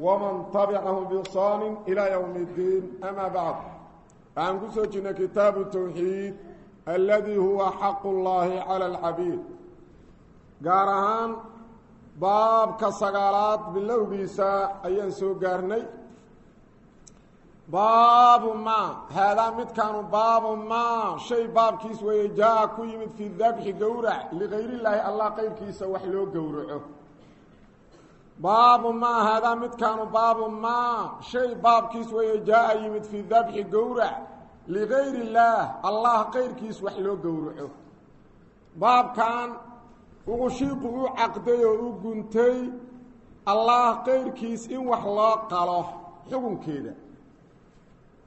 waman tabicahu bisanin ilaa yowmi iddiin amaa bacd waxaan ku soo jirnay kitaabu towxiid alladii huwa xaqu llaahi cala alcabiid gaar ahaan baabka sagaalaad bilowgiisa ayaan soo gaarnay baabu maa haadaa midkaanu baabu maa shay baabkiis weeye jaa ku yimid fii dabxi gowrac ligayr illaahi allah qeyrkiisa wax loo gowraco baabu maa haadaa midkaanu baabu maa shay baabkiis weeye jaa-a yimid fii dabxi gowrac. Ligayr illaah allah qayrkiis wax loo gowraco. Baabkan uu shiiqu u caqday oo u guntay allah qayrkiis in wax loo qalo xukunkeeda.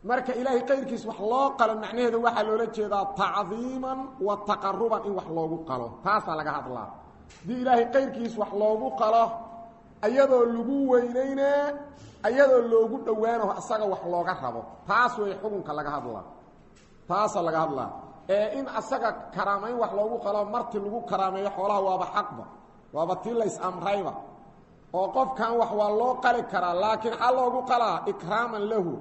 Marka ilaahay qayrkiis wax loo qalo macnaheeda waxaa loola jeedaa tacdiiman wa taqaruban in wax loogu qalo. Taasaa laga hadlaa. Haddii ilaahay qayrkiis wax loogu ayadoo lagu weynaynaa ayadoo loogu dhowaano isaga wax looga rabo. Taas way xukunka laga hadlaa. Taasaa laga hadlaa. Ee in asaga karaamayn wax loogu qalo marti lagu karaameeyo xoolaha waaba xaqba waaba tii lays amrayba oo qofkan wax waa loo qali karaa laakiin xaa loogu qalaa ikraaman lahu.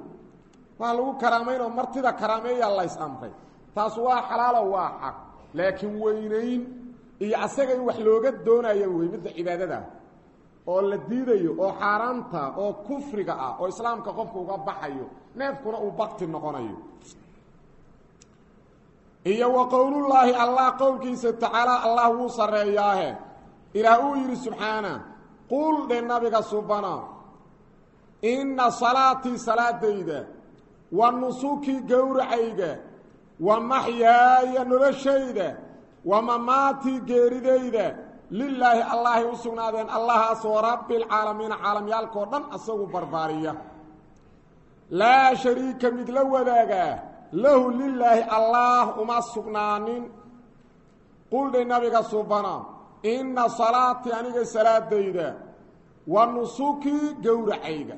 Waa lagu karaamaynoo martida karaameeyaa lays amray taas waa xalaalo waa xaq. Laakiin weynayn iyo asaga in wax looga doonayo wey midda cibaadada oo la diidayo oo xaaraanta oo kufriga ah oo islaamka qofka uga baxayo neefkuna uu bakti noqonayo. Iyo wa qowlullaahi allah qowlkiisa tacaala allah wuu sarreeyaahe. Ilaah uu yidhi subxaana qul dhe nabiga subana inna salaatii salaadayda wa nusukii gowracayga wa maxyaaya noloshayda wa mamaatii geeridayda lilaahi allahay u sugnaadeen allahaasoo rabbialcaalamiina caalamyaalkao dhan asagu barbaariya. Laa shariika mid la wadaagaa lahu lilaahi allaah uma sugnaanin. Quldhay nabiga subana inna salaatii aniga salaadayda wa nusukii gowracayga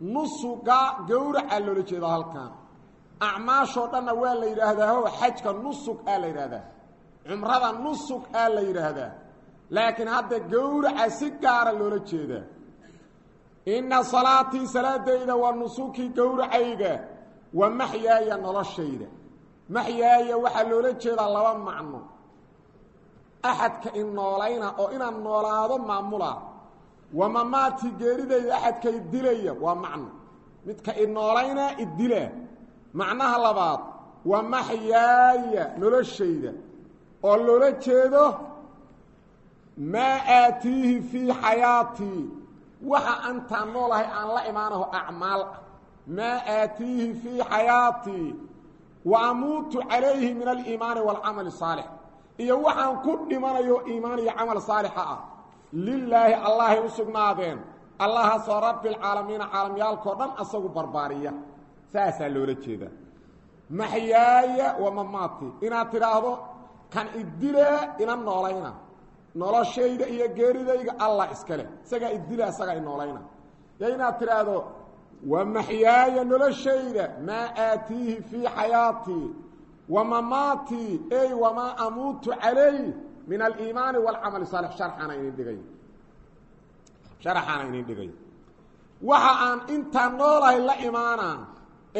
nusuga gowraca loola jeeda halkan acmaashoo dhanna waa la yidhaahdaa ho xajka nusug aa la yidhaahdaa. Cumrada nusug aa la yidhaahdaa laakiin hadda gowraca si gaara loola jeedaa inna salaatii salaadayda waa nusukii gowracayga wa maxyaaya noloshayda. Maxyaaya waxaa loola jeedaa laba macno. Axadka in noolayna oo inaan noolaado maamula. Wa mamaati geeridayda axadkay dilaya waa macno. Midka inoolayna idila macnaha labaad waa maxyaaya noloshayda. Oo loola jeedo maa aatiihi fii xayaatii waxa antaan noolahay aan la imaanaho acmaal. Ah maa aatiihi fii xayaatii wa amuutu calayhi min aliimaani waalcamali saalix. Iyo waxaan ku dhimanayo iimaan iyo camal saalixa ah. Lilaahi allahay u sugnaadeen. Allahaasoo rabbialcaalamiina caalamyaalkao dhan asagu barbaariya. Saasaa loola jeedaa maxyaaya wa mamaati inaad tidhaahdo kan idilaa ina noolayna noloshayda iyo geeridayga allah iskale. Isagaa idila isagaa inoolayna yo inaad tidhaahdo wa maxyaaya noloshayda maa aatiihi fii xayaatii wa mamaatii ey wamaa amuutu calayh min aliimaani waalcamali saalix. Sharxana inin dhigay. Sharaxaana inin dhigay. Waxa aan intaan noolahay la imaanaa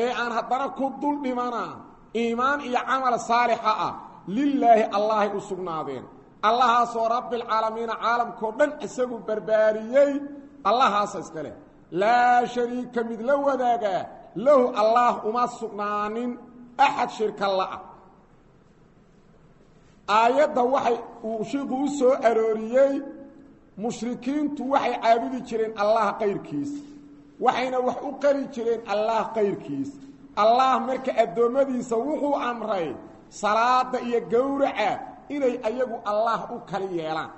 ee aan haddana ku dul dhimanaa iimaan iyo camal saalixa ah lilaahi allahay u sugnaadeen allahaasoo rabbialcaalamiina caalamkao dhan isagu barbaariyey. Allahaasa iska leh laa shariika mid la wadaagaa lahu allaah uma sugnaanin. Axad shirka la-a aayadda waxay uu shiiku u soo arooriyey mushrikiintu waxay caabudi jireen allah qayrkiis. Waxayna wax u qari jireen allah qayrkiis. Allah marka addoommadiisa wuxuu amray salaada iyo gowraca inay ayagu allah u kala yeelaan.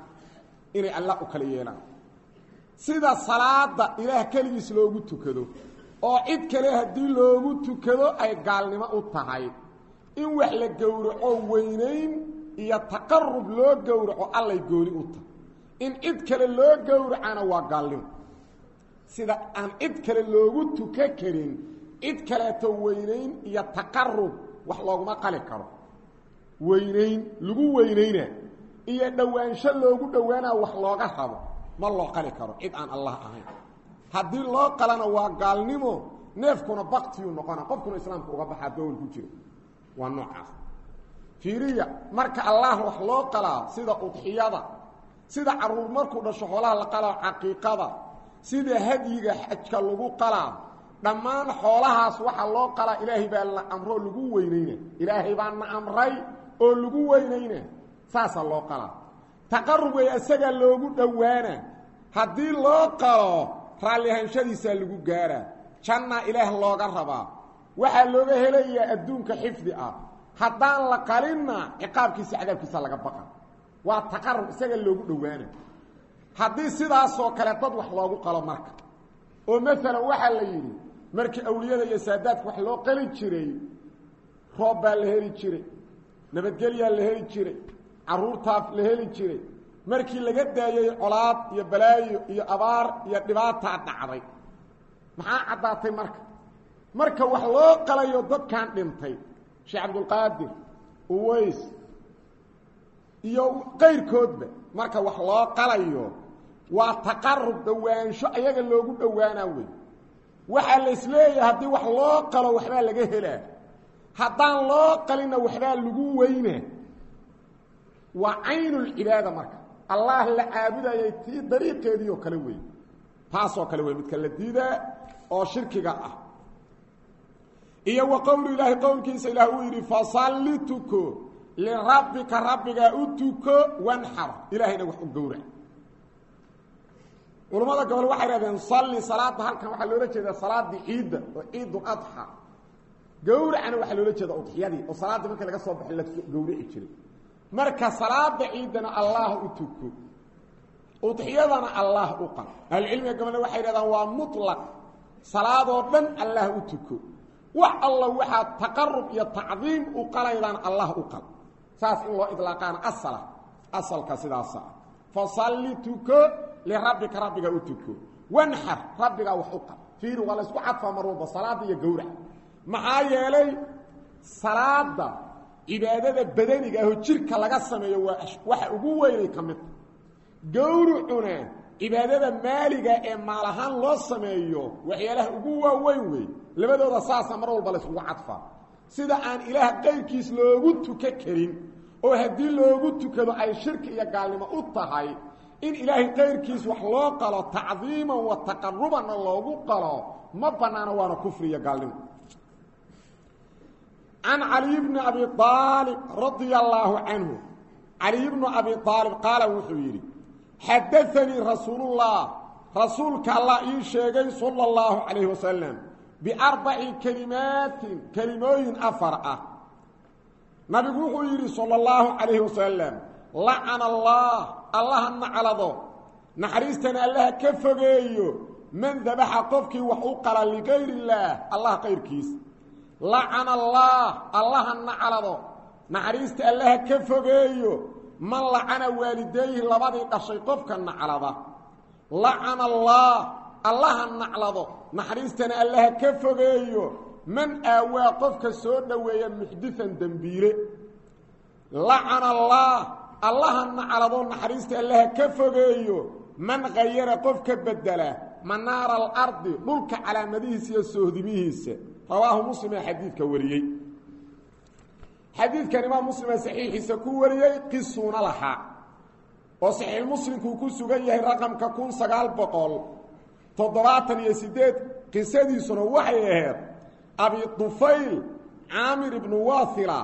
Inay allah u kala yeelaan. Sida salaada ilaah keligiis loogu tukado oo cid kale haddii loogu tukado ay gaalnimo u tahay. In wax la gowraco weynayn iyo taqarub loo gowraco allay gooni u tahay. In cid kale loo gowracana waa gaalnimo. Sida aan cid kale loogu tuka karin cid kaleeto weynayn iyo taqarub wax looguma qali karo weynayn lagu weynayna iyo dhowaansho loogu dhowaanaa wax looga rabo ma loo qali karo cid aan allah ahayn. Haddii loo qalana waa gaalnimo neefkuna baktiyuu noqona qofkuna islaamka uga baxaa dowl ku jiro waa noocaas. Fiiriya marka allah wax loo qalaa sida udxiyada sida carruur markuu dhasho xoolaha la qalaa caqiiqada sida hadyiga xajka lagu qalaa dhammaan xoolahaas waxaa loo qalaa ilaahay baa la amroo lagu weynayna ilaahay baa na amray oo lagu weynayna saasaa loo qalaa taqarub wey isagaa loogu dhowaana haddii loo qalo raalli ahaanshadiisaa lagu gaaraa jannaa ilaah looga rabaa. Waxaa looga helayaa adduunka xifdi ah. Haddaan la qalinna ciqaabkiisa cadaabkiisa laga baqa. Waa taqarub isaga loogu dhowaana. Haddii sidaasoo kale dad wax loogu qalo marka. Oo maalan waxaa la yidhi markii awliyada iyo saadaadka wax loo qali jiray roob baa la heli jiray nabadgelyaa la heli jiray caruurtaa la heli jiray markii laga daayey colaad iyo balaayo iyo abaar iyo dhibaataa dhacday. Maxaa caddaatay marka? Marka wax loo qalayo dadkan dhintay sheekh cabdulqaadir uways iyo qayrkoodba marka wax loo qalayo waa taqarub dhowaansho ayaga loogu dhowaanaa wey waxaa la is leeyahay haddii wax loo qalo waxbaa laga helaa haddaan loo qalinna waxbaa lagu weynaa waa caynulcibaada marka. Allah la caabudayay tii dariiqeedii oo kale wey taasoo kale wey midka la diidaa oo shirkiga ah. Iyo wa qowlu ilaahi qowlkiisa ilaah uu yidhi fasalli tuko lirabbika rabbigaa u tuko wanxar. Ilaahayna wax u gowrac culammada gobol waxay hahdeen salli salaada halkan. Waxaa loola jeedaa salaadii ciidda oo ciidul adxa gowracana waxaa loola jeeda udxiyadii oo salaadda markii laga soo baxay la gowrici jiray marka salaada ciidana allah u tuko. Udxiyadana allah u qal ahlucilmiga gobolna waxay hahdaan waa mutlaq. Salaadoo dhan allah u tuko. Wax alla waxaa taqarub iyo tacdiim u qalaydaan allah u qal saas loo idlaaqaana asala. Asalka sidaasa. Ah fasalli tuko lirabbika rabbiga u tuko. Wanxar rabbigaa u qal fiiri waa la isku cadfaa mar walba salaada iyo maxaa yeelay salaada cibaadada badaniga ahoo jirka laga sameeyo waa waxa ugu weynay ka midta gowrucuna cibaadada maaliga ee maal ahaan loo sameeyo waxyaalaha ugu waaweyn wey. Labadooda saasa mar walba la isugu cadfaa sida aan ilaah qayrkiis loogu tuka karin oo haddii loogu tukado ay shirki iyo gaalnimo u tahay in ilaahay qayrkiis wax loo qalo tacdiiman wa taqarubanna loogu qalo ma bannaana waana kufri iyo gaalnimo can caliy bni abi aalib radia allaahu canhu caliy bnu abi aalib qaala wuxuu yidhi xadaanii rasuulullah rasuulka allah ii sheegay sala allahu calayhi wasalam biarbaci kelimaatin kelimooyin afar ah nabigu wuxuu yidhi sala allahu calayhi wasalam lacana allah allaha naclado naxariistana allaha ka fogeeyo man dabaxa qofkii wax u qala ligayr illaah allah qayrkiis lacana allah allaha naclado naxariista allaha ka fogeeyo. Man lacana waalideeyhi labadii dhashay qofka naclada lacana allah allaha naclado naxariistana allaha ka fogeeyo. Man aawaa qofka soo dhoweeya muxdian dembiile lacana allah allaha naclado naxariista allaha ka fogeeyo. Man khayara qofka bedela manaara alardi dhulka calaamadihiisa iyo soohdimihiisa rawaahu muslima xadiidka wariyey. Xadiidkan imaam muslima saxiixiisa ku wariyey qisuuna lahaa oo saxiix muslimkuu ku sugan yahay raqamka kun sagaal boqol toddobaatan iyo sideed qisadiisuna waxay ahayd abi dufayl caamir ibnu waahila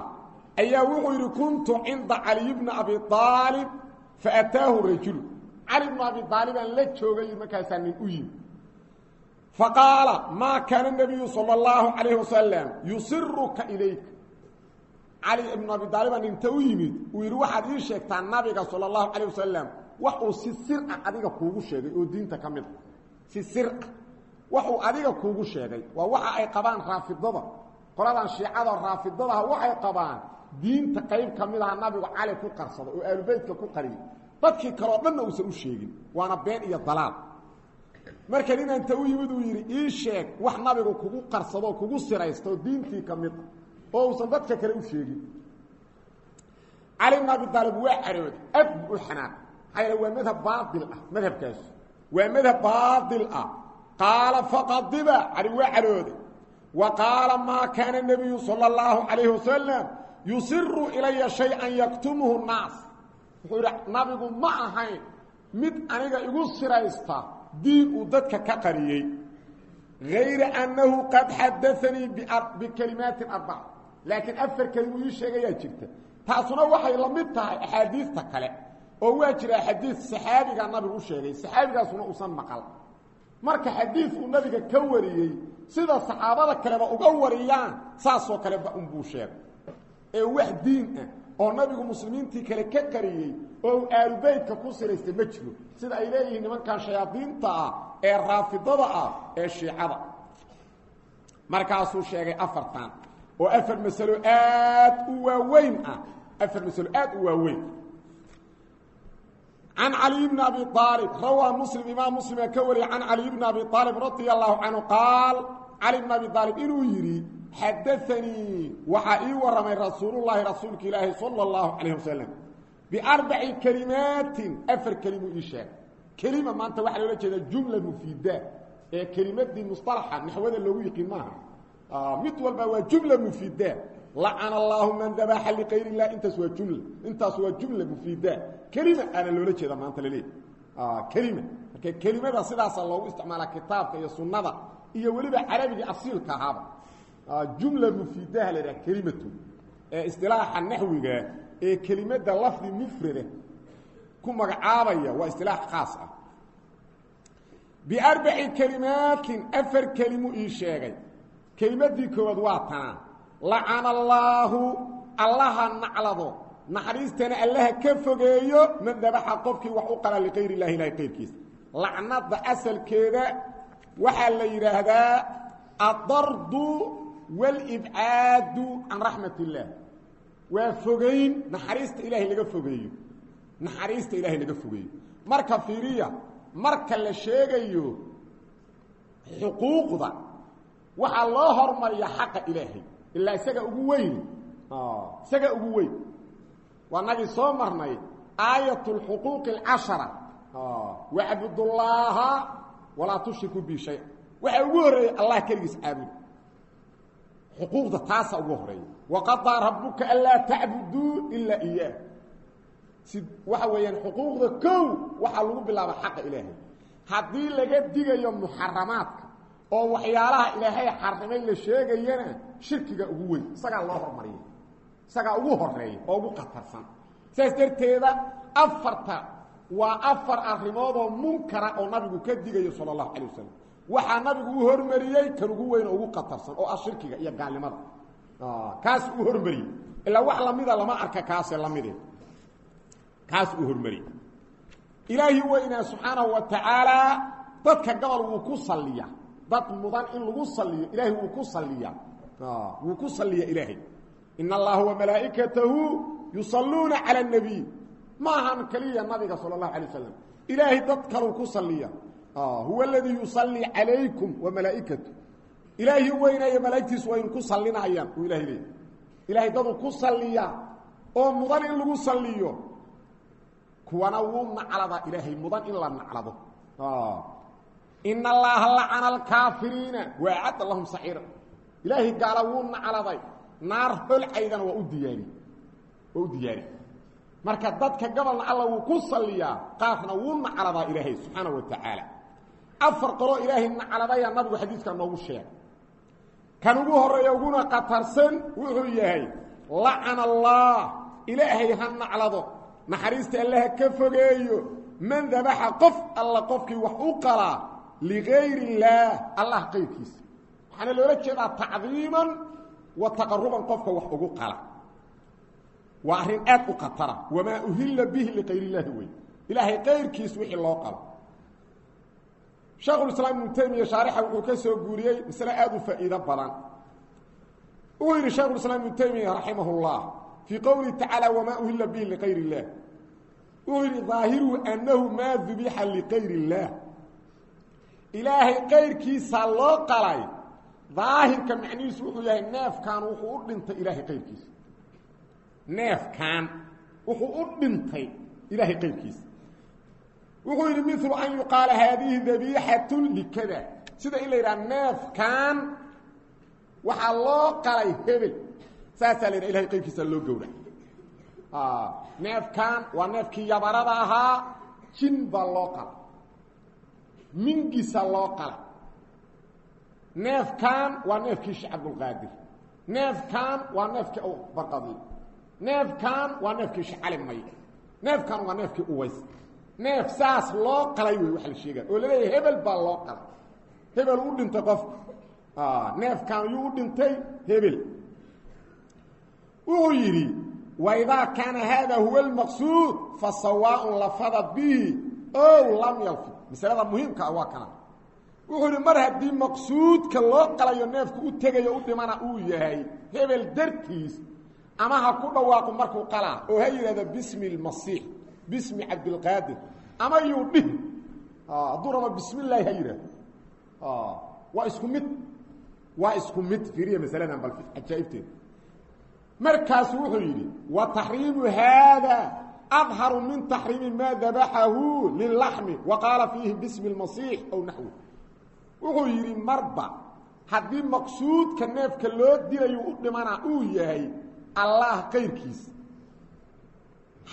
ayaa wuxuu yidhi kuntu cinda caliy bni abi aalib faataahu rajulu. Cali bnu abi aalibaan la joogay markaasaa nin u yimi faqaala maa kaana nabiyu sala allahu calayhi wasalam yusiruka ilayka cali ibnu abi aalibaan inta u yimid uu yidhi waxaad ii sheegtaa nabiga sala allahu calayh wasalam wax uu si sir ah adiga kuugu sheegay oo diinta ka mid a si sir ah waxuu adiga kuugu sheegay waa waxa ay qabaan raafidada qoladan shiicada raafidadaha waxay qabaan diinta qayb ka mid aha nabigu cali ku qarsado oo aalubeytka ku qariyay dadkii kaleo dhanna uusan u waana been iyo dalaal marka nin inta u yimid uu yidhi ii sheeg wax nabigu kugu qarsadoo kugu siraysto diintii ka mid a oo uusan dadka kale u sheegin. Cali bn abi aalib waa carooday ad u xanaaq. Maxaa waa madhab baail ah madhab baail ah. Qaala faqadiba cali waa wa qaala maa kaana nabiyu sala اllahu calayhi wasalam yusiru ilaya shay-an yaktumuhu naas wuxuu yidhi nabigu ma ahayn mid aniga igu siraysta diin uu dadka ka qariyey. غayra أnnahu qad xadaanii bikalimaatin arbac laakiin afar kelimu ii sheegayaa jirta. Taasuna waxay la mid tahay axaadiista kale oo waa jira xadiid saxaabigaa nabigu u saxaabigaasuna uusan maqal. Marka xadiid uu nabiga ka wariyey sida saxaabada kaleba uga wariyaan saasoo kaleba unbuu sheegay. Ee wax diin ah oo nabigu muslimiintii kale ka qariyey oo uu ku siraystay ma jiro. Sida ay leeyihiin nimankan shayaadiinta ah ee raafidada ah ee shiicada. Markaasuu sheegay afartan oo afar masalo aad u waaweyn ah. Afar masalo aad u waaweyn. Can caliy bni abi aalib rawaa muslim imaam muslima ka wariyay can caliy bni abi aalib radia allahu qaal cali bn abi aalib inuu yidhi xadaanii waxaa ii waramay rasuulullaahi rasuulka ilaahi sala اllahu calayh wasalam biarbaci kelimaatin afar kelimuu ii sheegay kelima maanta waxaa loola jeedaa jumla mufiida ee kelimadii musطalaxa naxwada loogu yiqiin maaha mid walba waa jumla mufiida lacana allaahu man dabaxa likayr illah intaas waa jumla intaas waa jumla mufiida kelima aana loola jeeda maanta laleeyahy kelima marka kelimada sidaasa loogu isticmaala kitaabka iyo sunnada iyo weliba carabigii asiilka ahaaba jumla mufiidaha la idhaha kelimatu ee istilaaxa naxwiga ee kelimada lafdi mufrada ku magacaabaya waa istilaax khaas ah. Biarbaci kelimaatin afar kelimu ii sheegay. Kelimadii koowaad waa tanaa lacana allaahu allaha naclado. Naxariistana allaha ka fogeeyo man dabaxa qofkii wax u qala likayr illahi ilahi qayrkiisa. Lacnada asalkeeda waxaa la yidhaahdaa adardu wاlibcaadu can raxmat اllah waa fogeyn naxariista ilaahay laga fogeeyo. Naxariista ilaahay laga fogeeyo. Marka fiiriya marka la sheegayo xuquuqda waxaa loo hormariya xaqa ilaahay. Ilaa isaga ugu weyn. Isaga ugu weyn. Waa nagii soo marnay aayat اlxuquuqi اlcashara wacbudullaaha walaa tushriku bi shaya. Waxaa ugu horreeyey allah keligiis caabuda xuquuqda taasa ugu horreeya waqadaa rabuka anlaa tacbuduu ilaa iyaah si waxa weeyaan xuquuqda kow waxaa lagu bilaaba xaqa ilaahay. Haddii laga digayo muxaramaadka oo waxyaalaha ilaahay xarimay la sheegayana shirkiga ugu weyn isagaa loo hormariya. Isagaa ugu horreeya oo ugu khatarsan. Saas darteeda afarta waa afar arrimoodoo munkara oo nabigu ka digayo sala allahu calay wasalam waxaa nabigu u hormariyey kan ugu weyn oo ugu khatarsan oo ah shirkiga iyo gaalnimada kaas uu hormariyey. Ilaa wax lamida lama arka kaase lamide kaas uu hormariyey. Ilaahi weynaa subxaanahu wa tacaalaa dadka gobol wuu ku salliya. Dad mudan in lagu saliyo ilaahay wuu ku saliyaa wuu ku saliya ilaahay in allaha wamalaa'ikatahu yusalluuna cala اnabiy ma ahan keliya nabiga sala اllahu alay wasalam ilaahay dad kaluu ku saliya huwa aladii yusallii calaykum wamalaa'ikatu ilaahi weynaya malaa'igtiisu waynu ku sallinayaan uu ilahay leeyay ilaahay daduu ku saliya oo mudan in lagu saliyo kuwana wuu nacladaa ilaahay mudan in la naclado in allaha lacana alkaafiriina waacadda lahum saciira ilaahay gaala wuu nacladay naar holcaydana waa u diyaari waa u diyaari marka dadka gobolna alla ku saliyaa qaarna wuu nacladaa ilaahay subxaana afar qoloo ilaahay nacladayaa nabigu xadiiskaa noogu sheegay. Kan ugu horreeya uguna qatarsan wuxuu yahay lacana allah ilaahay ha naclado. Naxariista allaha ka fogeeyo. Man dabaxa qof alla qofkii wax u qalaa ligayr illaah allah qayrkiisa waxaana loola jeedaa tacdiiman wa taqaruban qofka wax ugu qala. Waa arrin aad u khatara wamaa uhilla bihi likayr illaahi wey ilaahay qayrkiis wixii loo qalo sheekhulislaam ibnu taymiya shaarixa wuxuu ka soo guuriyey masle aada u faa'iido badan. Uu yidhi sheekhulislaam ibnu taymiya raximah ullah fii qowlihi tacaala wamaa uhilla bihi liqayr illaah uu yidhi daahiruhu annahu maa dubixa liqayr illaah ilaahay qayrkiisaa loo qalay daahirka macnihiisu wuxuu yahay neefkan wuxuu u dhintay ilaahay qayrkiisa. Neefkan wuxuu u dhintay ilaahay qayrkiisa wuxuu yidhi milu an yuqaala haadihi dabiixatu likada. Sida in la yidhaha neefkan waxaa loo qalay hebel. Saasaa la yidhaha ilahay qayrkiisa loo gowra. Neefkan waa neefkii yabarada ahaa jin baa loo qalay. Mingisa loo qalay. Neefkan waa neefkii sheekh cabdulqaadir neefkan waa neefkii barqadi. Neefkan waa neefkii sheekh cali may neefkan waa neefkii uways neef saas loo qalay wey waxa la sheegaa oo la leeyahay hebel baa loo qalay. Hebel u dhintay qofka neefkan yuu u dhintay hebel. Wuxuu yidhi waidaa kaana haada huwa almaqsuud fa sawaaءun lafada bihi ow lam yalfi masalada muhiimka ah waa kana. Wuxuu yidhi mar haddii maqsuudka loo qalayo neefku u tegayo u dhimana uu yahay hebel dartiis ama ha ku markuu qalaa oo ha yidhahdo bismi اlmasiix bismi cabdilqaadir ama yuu dhihi hadduu rabo bismi illaahi ha yidhahdo waa isku mid. Waa isku mid fiiriya masaladan bal cajaa'ibteeda markaasu wuxuu yidhi wa taxriimu haada adharu min taxriimi maa dabaxahu lilaxmi wa qaala fiihi bismi اlmasiix aw naxwi. Wuxuu yidhi marba haddii maqsuudka neefka loo dilayo u dhimana uu yahay allah kayrkiisa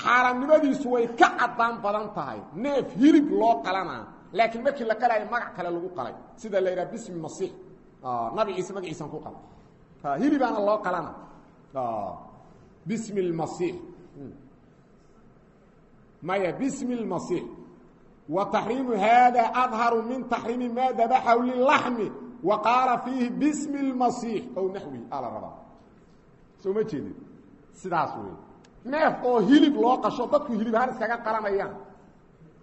xaaraamnimadiisu way ka caddaan badan tahay. Neef hilib loo qalanaa. Laakiin markii la qalaayo magac kale lagu qalay. Sida la yidhaha bismi masiix. Nabi ciise magaciisan ku qalay. Hilibaana loo qalana. Bismi lmasiix maya bismi lmasiix wa taxriimu haada adharu min taxriimi maa dabaxahu lilaxmi wa qaala fiihi bismi lmasiix ow naxwi ala rabaa. Soo sidaas wey neef oo hilib loo qasho dadku hilib ahaan iskaga qalanayaan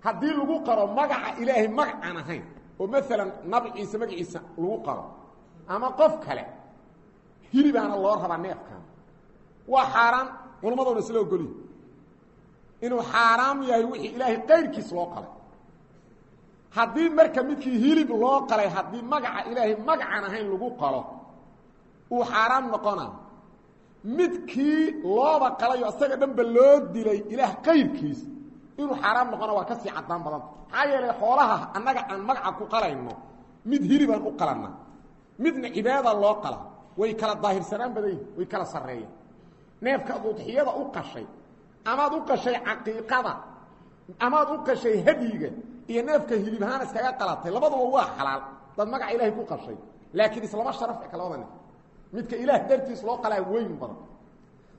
haddii lagu qaro magaca ilaahay magac aan ahayn oo maalan nabi ciise magaciisa lagu qaro ama qof kale hilibaana loo rabaa neefkan waa xaaraan culummadoona isla ogoliyi inuu xaaraam yahay wixii ilaahay qayrkiis loo qalay. Haddii marka midkii hilib loo qalay haddii magaca ilaahay magacaan ahayn lagu qalo uu xaaraam noqona midkii looba qalayo isaga dhanba loo dilay ilaah qayrkiis inuu xaaraam noqona waa ka sii caddaan badanta maxaa yeelay xoolaha annaga aan magaca ku qalayno mid hilibaan u qalanna midna cibaada loo qala way kala daahirsanaan badan way kala sarreeyaan. Neefka ad udxiyada u qashay amaad u qashay caqiiqada amaad u qashay hadyiga iyo neefka hilibhaan iskaga qalatay labaduba waa xalaal. Dad magaca ilaahay ku qashay laakiin islama sharaf eka labada neef midka ilaah dartiis loo qalaa weyn badan.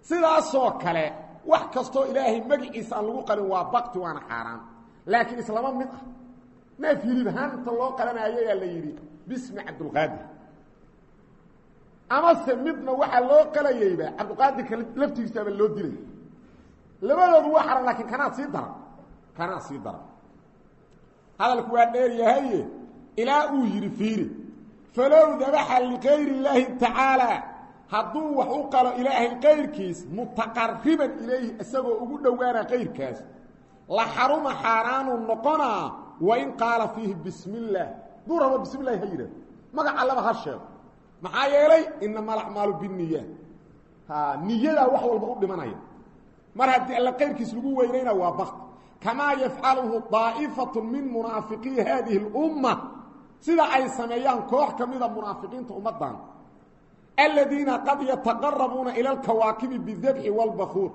Sidaasoo kale wax kastoo ilaahay magiciisa aan lagu qalin waa bakti waana xaaraan. Laakiin islama mid ah. Neef hilibhaan inta loo qalanaayo ayaa la yidhi bismi cabdulqaadir amase midna waxaa loo qalayayba cabdiqaadirka laftigiisaaba loo dilay. Labadoodu waa xaran laakiin kanaa sii daran. Kanaa sii daran. Hadalku waa dheer yahaye ilaa uu yidhi fiiri falow dabaxa likayr illaahi tacaalaa hadduu wax u qalo ilaahay kayrkiis mutaqariban ilayhi isagoo ugu dhowaana kayrkaas la xaruma xaaraanu noqonaa wa in qaala بسم bismi illaah duu rabo bismi illahi ha yidhahdo magac allaba ha sheego. Maxaa yeelay inama alacmaalu biniya ha niyadaa wax walba u dhimanaya. Mar haddii alla kayrkiis lagu weynayna waa bakti kamaa yafcaluhu sida ay sameeyaan koox ka mida munaafiqiinta ummaddan. Aladiina qad yataqarabuuna ila alkawaakibi bidabxi wاlbakuur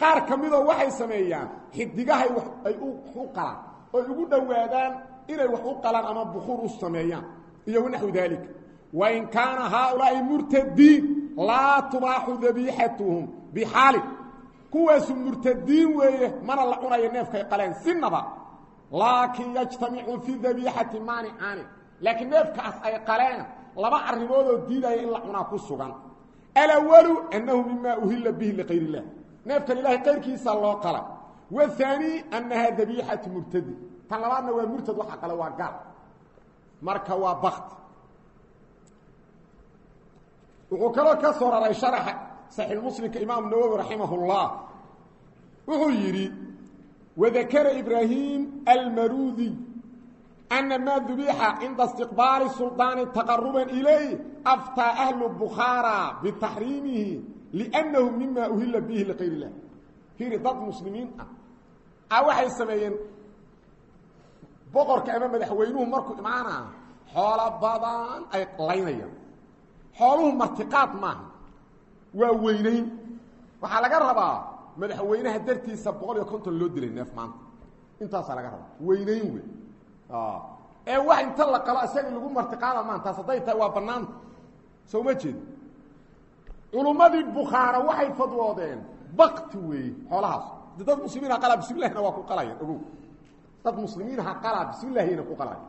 qaar ka midoo waxay sameeyaan xidigahay ay u qalaan oy ugu dhowaadaan inay wax u qalaan ama bukuur u sameeyaan iyo wanaxwi daalika wain kaana haaulaa'i murtadiin laa tubaaxu dabiixatuhum bixaali. Kuwaasu murtadiin weeye mana la cunayo neefkay qaleen sinaba laakin yajtamicu fi dabiixati maanicaani laakiin neefkaas ay qaleen laba arrimoodoo diidaya in la cunaa ku sugan. Alawalu annahu mima uhilla bihi likayr illah neefkan ilaahay qayrkiisa loo qalay wahaani annahaa dabiixatu murtadi. Tan labaadna waa murtad waxa kale waa gaal. Marka waa bakti wuxuu kaloo ka soo raray sharaxa saxiixmuslimka imaam nawowi raximah اllah wuxuu yidhi wadakara ibraahim almaruudi ana maa dubixa cinda istiqbaali sulطaani taqaruba ilayh aftaa ahlu bukhaara bitaxriimihi liannahu mima uhila bihi likayr اllah fiiri dad muslimiin ah a waxay sameeyeen boqorka ama madaxweynuhu markuu imaanaa xoolo badan ay laynayaan xooluhu martiqaad maaha waa weynayn waxaa laga rabaa madaxweynaha dartiisa boqol iyo konton loo dilay neef maanta. Intaasaa laga rabaa weynayn wey ee wax inta la qalo isaga lagu martiqaada maan taas waa banaanta soo ma jeed culummadii waxay fadwoodeen bakti weeye xoolahaas. De dad muslimiinha qalaa bismillahina waa ku qalayaan ogow. Dad muslimiinha qalaa bismillahina ku qalaya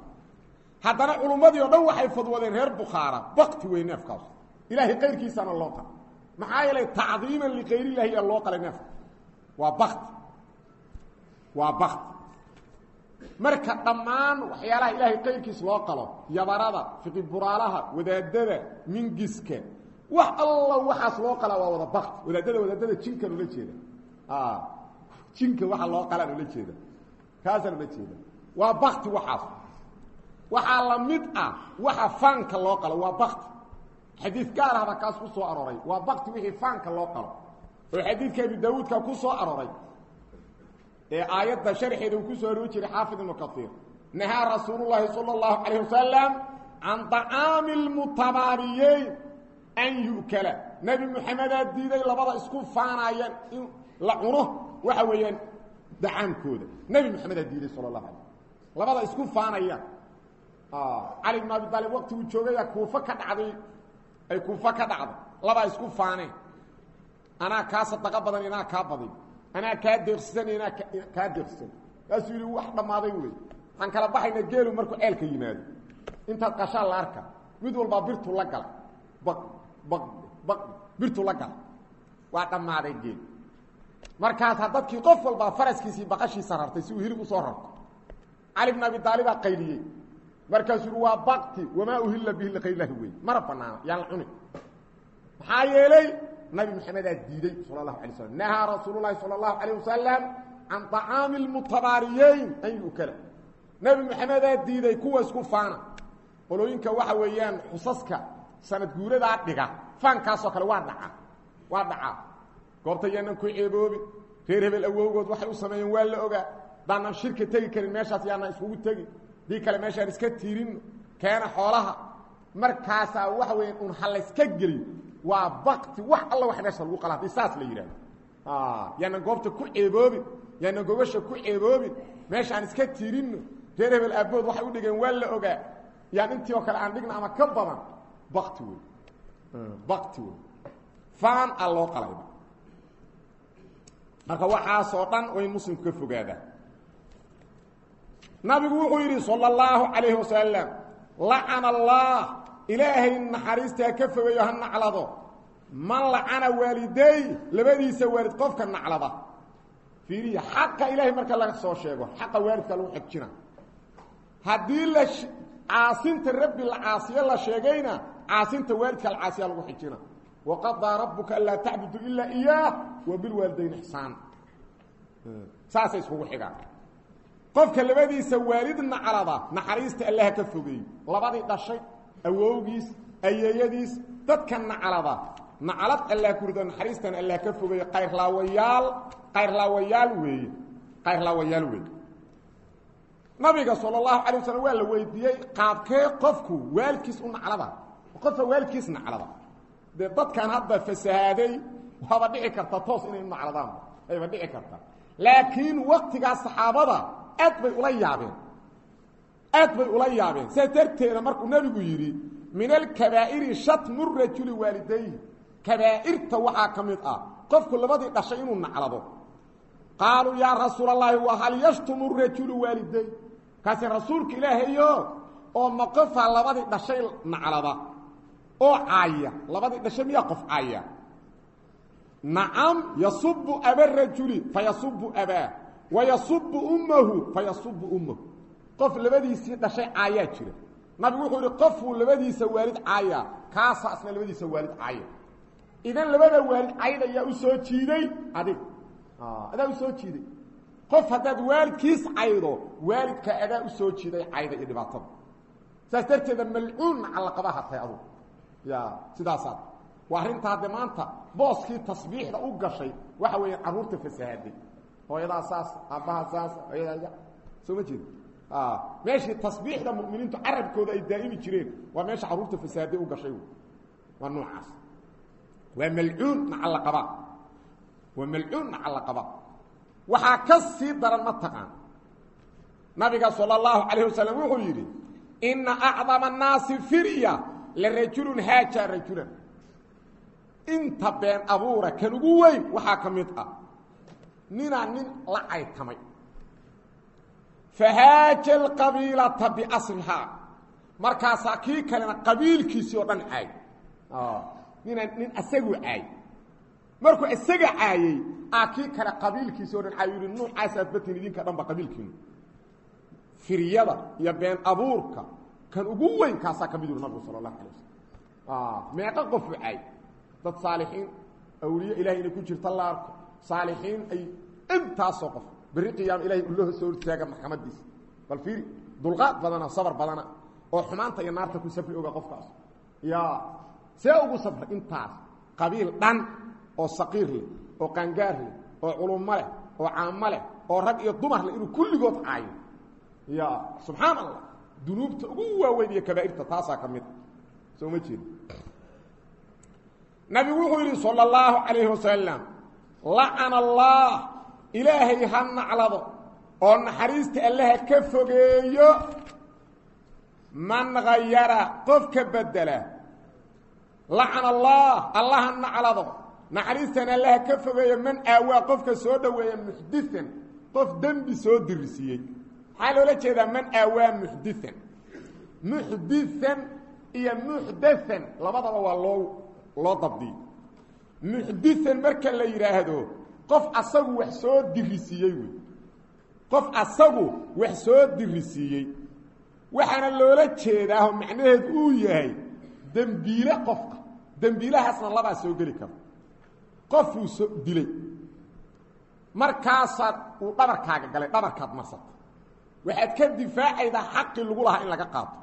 haddana culummadii o dhan waxay fadwoodeen reer bukhaara bakti wey neefkaas. Ilaahay qayrkiisana loo qala maxaa yeelay tacdiiman likayrillahi yaa loo qalay neefka waa bakti waa bakti marka dhammaan waxyaalaha ilaahay qayrkiis loo qalo yabarada fiqiburaalaha wadaadada mingiska wax alla waxaas loo qalaa waa wada bakti wadaadada wadaadada jinkan ula jeeda. Jinka waxa loo qalaan ula jeeda. Kaasaan ula jeeda. Waa bakti waxaas. Waxaa la mid ah waxa faanka loo qalo waa bakti xadiid gaar ahba kaas soo arooray. Waa bakti wixii faanka loo qalo oo xadiidka abi daawuudka ku soo arooray. Ee aayadda sharxeeda uu ku soo aroori jiray xaafid ibnu kaiir nahaa rasuulullaahi sala allahu calayh wasalam can dacaami lmutabaariyeyn an yu'kala. Nebi moxamedaa diiday labada isku faanayaan in la cuno waxa weeyaan dacaamkooda nebi moxamedaa diiday sala allahu labada isku faanayaan cali bn abi aalib waqtiguu joogaya kuufo ka dhacday. Ay kuufo ka dhacday. Labaa isku faaneen anaa kaa sadaqa badan inaa kaa badin. Anaa kaa deeqsisan inaa kaa deeqsisan. Kaasuu yidhi wax dhammaaday wey waxaan kala baxayna geelu markuu ceelka yimaado. Intaad qashaa la arka. Mid walbaa birtu la galay baq baq baq birtu la galay waa dhammaaday geel. Markaasaa dadkii qof walbaa faraskiisii baqashiisa rartay si uu hilib u soo rarto cali bn abi aalibaa qayliyey. Markaasuu yidhi waa bakti wamaa uhilla bihi likayrilahi wey nabi maxamedaa diiday sala allahu alay slam nahaa rasuulu llahi sala allahu alayh wasalam can طacaami lmutabaariyeyn an yu'kala nebi maxamedaa diiday kuwa isku faana. Qolooyinka waxa weeyaan xusaska sanad guuradaa dhiga faankaasoo kale waa dhaca waa dhacaa goobta yaanan ku ceeboobin reer hebel awowgood waxay u sameeyeen waa la ogaa. Daanaan shirka tegi karin meeshaas yaanaan iskugu tegin dii kale meeshaan iska tiirino keena xoolaha. Markaasaa waxa weya un halayska geliyo waa bakti wax alla wax meesha lagu qala haddii saas la yidhahdo yaanan goobta ku ceeboobin yaanan gobasha ku ceeboobin. Meeshaan iska tiirino reer hebel aabood waxay u dhigeen waa la ogaa. Yaan intii oo kale aan dhigna ama ka badan bakti wey bakti wey faan a loo qalayba marka waxaasoo dhan in muslimku ka fogaadaan. Nabigu wuxuu yidhi salى اllahu calayhi wasalam lacana allah ilaahay naxariistaa ka fogeeyo ha naclado. Man lacana waaliday labadiisa waalid qofka naclada. Fiiriya xaqa ilaahay marka laga soo sheego xaqa waalidka lagu xejina haddii la caasinta rabbi la caasiyo la sheegayna caasinta waalidka la caasiya lagu xejina waqadaa rabuka anlaa tacbudu ilaa iyaah wa bilwaalidayn ixsaan saasay iskugu xigaan. Qofka labadiisa waalid naclada naxariista allaha ka fogeey labadii dhashay awowgiis ayeeyadiis dadka naclada naclad allah ku rido naxariistan allah ka fogeeye kayrlaawayaal kayrlaawayaal weeye kayrlaawayaal weeye nabiga sala allahu calay wasalam waa la weydiiyey qaabkee qofku waalkiis u naclada qofka waalkiis naclada dee dadkan hadda fasahaaday waaba dhici karta toos inay nacladaan ayba dhici karta. Laakiin waktigaas saxaabada aad bay ula yaabeen aad bay ula yaabeen. Sidaas darteeda markuu nebigu yidhi min alkabaa'iri shatmu rajuli waalidayhi kabaa'irta waxaa ka mid ah qofku labadii dhashay inuu naclado. Qaaluu yaa rasuul allaahi wa hal yashtumu rajulu waaliday kaasi rasuulka ilaahayo oo ma qofaa labadii dhashay naclada? Oo caaya. Labadii dhashay miyaa qof caaya? Nacam yasubu aba rajuli fayasubu abaa. Wayasubu ummahu fayasubu ummahu qof labadiisii dhashay caayaa jira. Nabigu wuxuu yihi qofuu labadiisa waalid caaya kaasaa isna labadiisa waalid caaya. Idan labada waalid cayd ayaa u soo jiiday adig. Adaa u soo jiiday. Qof haddaad waalidkiis caydo waalidka adaa u soo jiiday cayda iyo dhibaatada. Saas darteeda malcuun nacallaqabaha tahay adugu ya sidaasaad. Waa arrinta hadde maanta booskii tasbiixda u gashay waxa weeyaan carruurta fasahaaday hooyadaa saas aabbaha saas hooyadaa soo ma jeeda meeshii tasbiixda mu'miniintu carabkooda ay daa'imi jireen. Waa meesha carruurta fasahaaday u gashay waa noocaas. Waa malcuun nacallaqaba waa malcuun nacallaqaba waxaa ka sii daran ma taqaan. Nabiga salى اllahu calayh wasalam wuxuu yidhi ina acdama annaasi firya larajulun haaja rajulan. Inta been abuura kan ugu weyn waxaa ka mid ah ninaa nin la caytamay fahaaja alqabiilata biasrihaa markaasaa kii kalena qabiilkiisii oo dhan caay nina nin asaguu caay markuu isaga caayey a kii kale qabiilkiisi o dhan caay yihi nuucaasaad batin idinka dhan ba qabiilkiinu firyada iyo been abuurka kan ugu weyn kaasaa ka mid yuri nabigu sala allahu alay wasalam meeqa qofu caay dad saalixiin awliye ilahay inay ku jirta la arko saalixiin ay intaasoo qof berri qiyaama ilahay uloo soo hortaaga maxkamadiisa. Bal fiiri dulqaad badana sabar badana oo xumaanta iyo naarta ku safri oga qofkaas. Ya see ugu safray intaas qabiil dhan oo saqiir leh oo qaangaar leh oo culummo leh oo caamo leh oo rag iyo dumar leh inuu kulligood caayo. Ya subxaan allah dunuubta ugu waaweyn iyo kabaa'irta taasaa ka mid soo ma jeedo nabigu wuxuu yidhi salى اllahu allah ilaahay ha naclado oo naxariista allaha ka fogeeyo. Man hayara qofka bedela lacana allah allah ha naclado. Naxariistan allaha ka fogeeyo man aawaa qofka soo dhoweeya muxdian qof dembi soo dirisiiyey maxaa loola jeedaa man aawaa muxdian muxdian iyo muxdathan labadaba waa loo loo dabdiyo muxdian marka la yidhaahdo qof asagu wax soo dirisiiyey wey. Qof asagu wax soo dirisiiyey. Waxaana loola jeedaaho macnaheedu uu yahay dembiile qofka. Dembiilahaasna labaa soo geli karo. Qofuu so dilay. Markaasaad uu dhabarkaaga galay dhabarkaad marsata waxaad ka difaacaydaa xaqii lagu lahaa in laga qaato.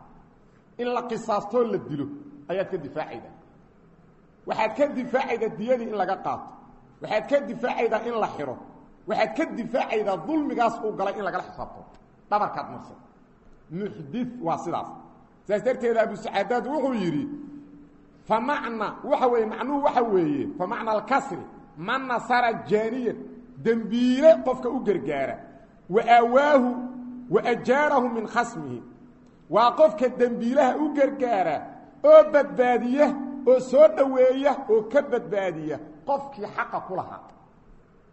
In la qisaastoo la dilo ayaad ka difaacaydaa waxaad ka difaacaydaa diyadii in laga qaato waxaad ka difaacaydaa in la xiro. Waxaad ka difaacaydaa dulmigaas uu galay in lagala xisaabto dhabarkaad marsato muxdi waa sidaas. Saas darteeda abu sacaadaad wuxuu yidhi famacna waxa weeye macnuhu waxa weeye famacna alkasri man nasara jaaniyan dembiile qofka u gargaara wa aawaahu wa ajaarahu min khasmihi. Waa qofka dembiilaha u gargaara oo badbaadiya oo soo dhoweeya oo ka badbaadiya qofkii xaqa ku lahaa.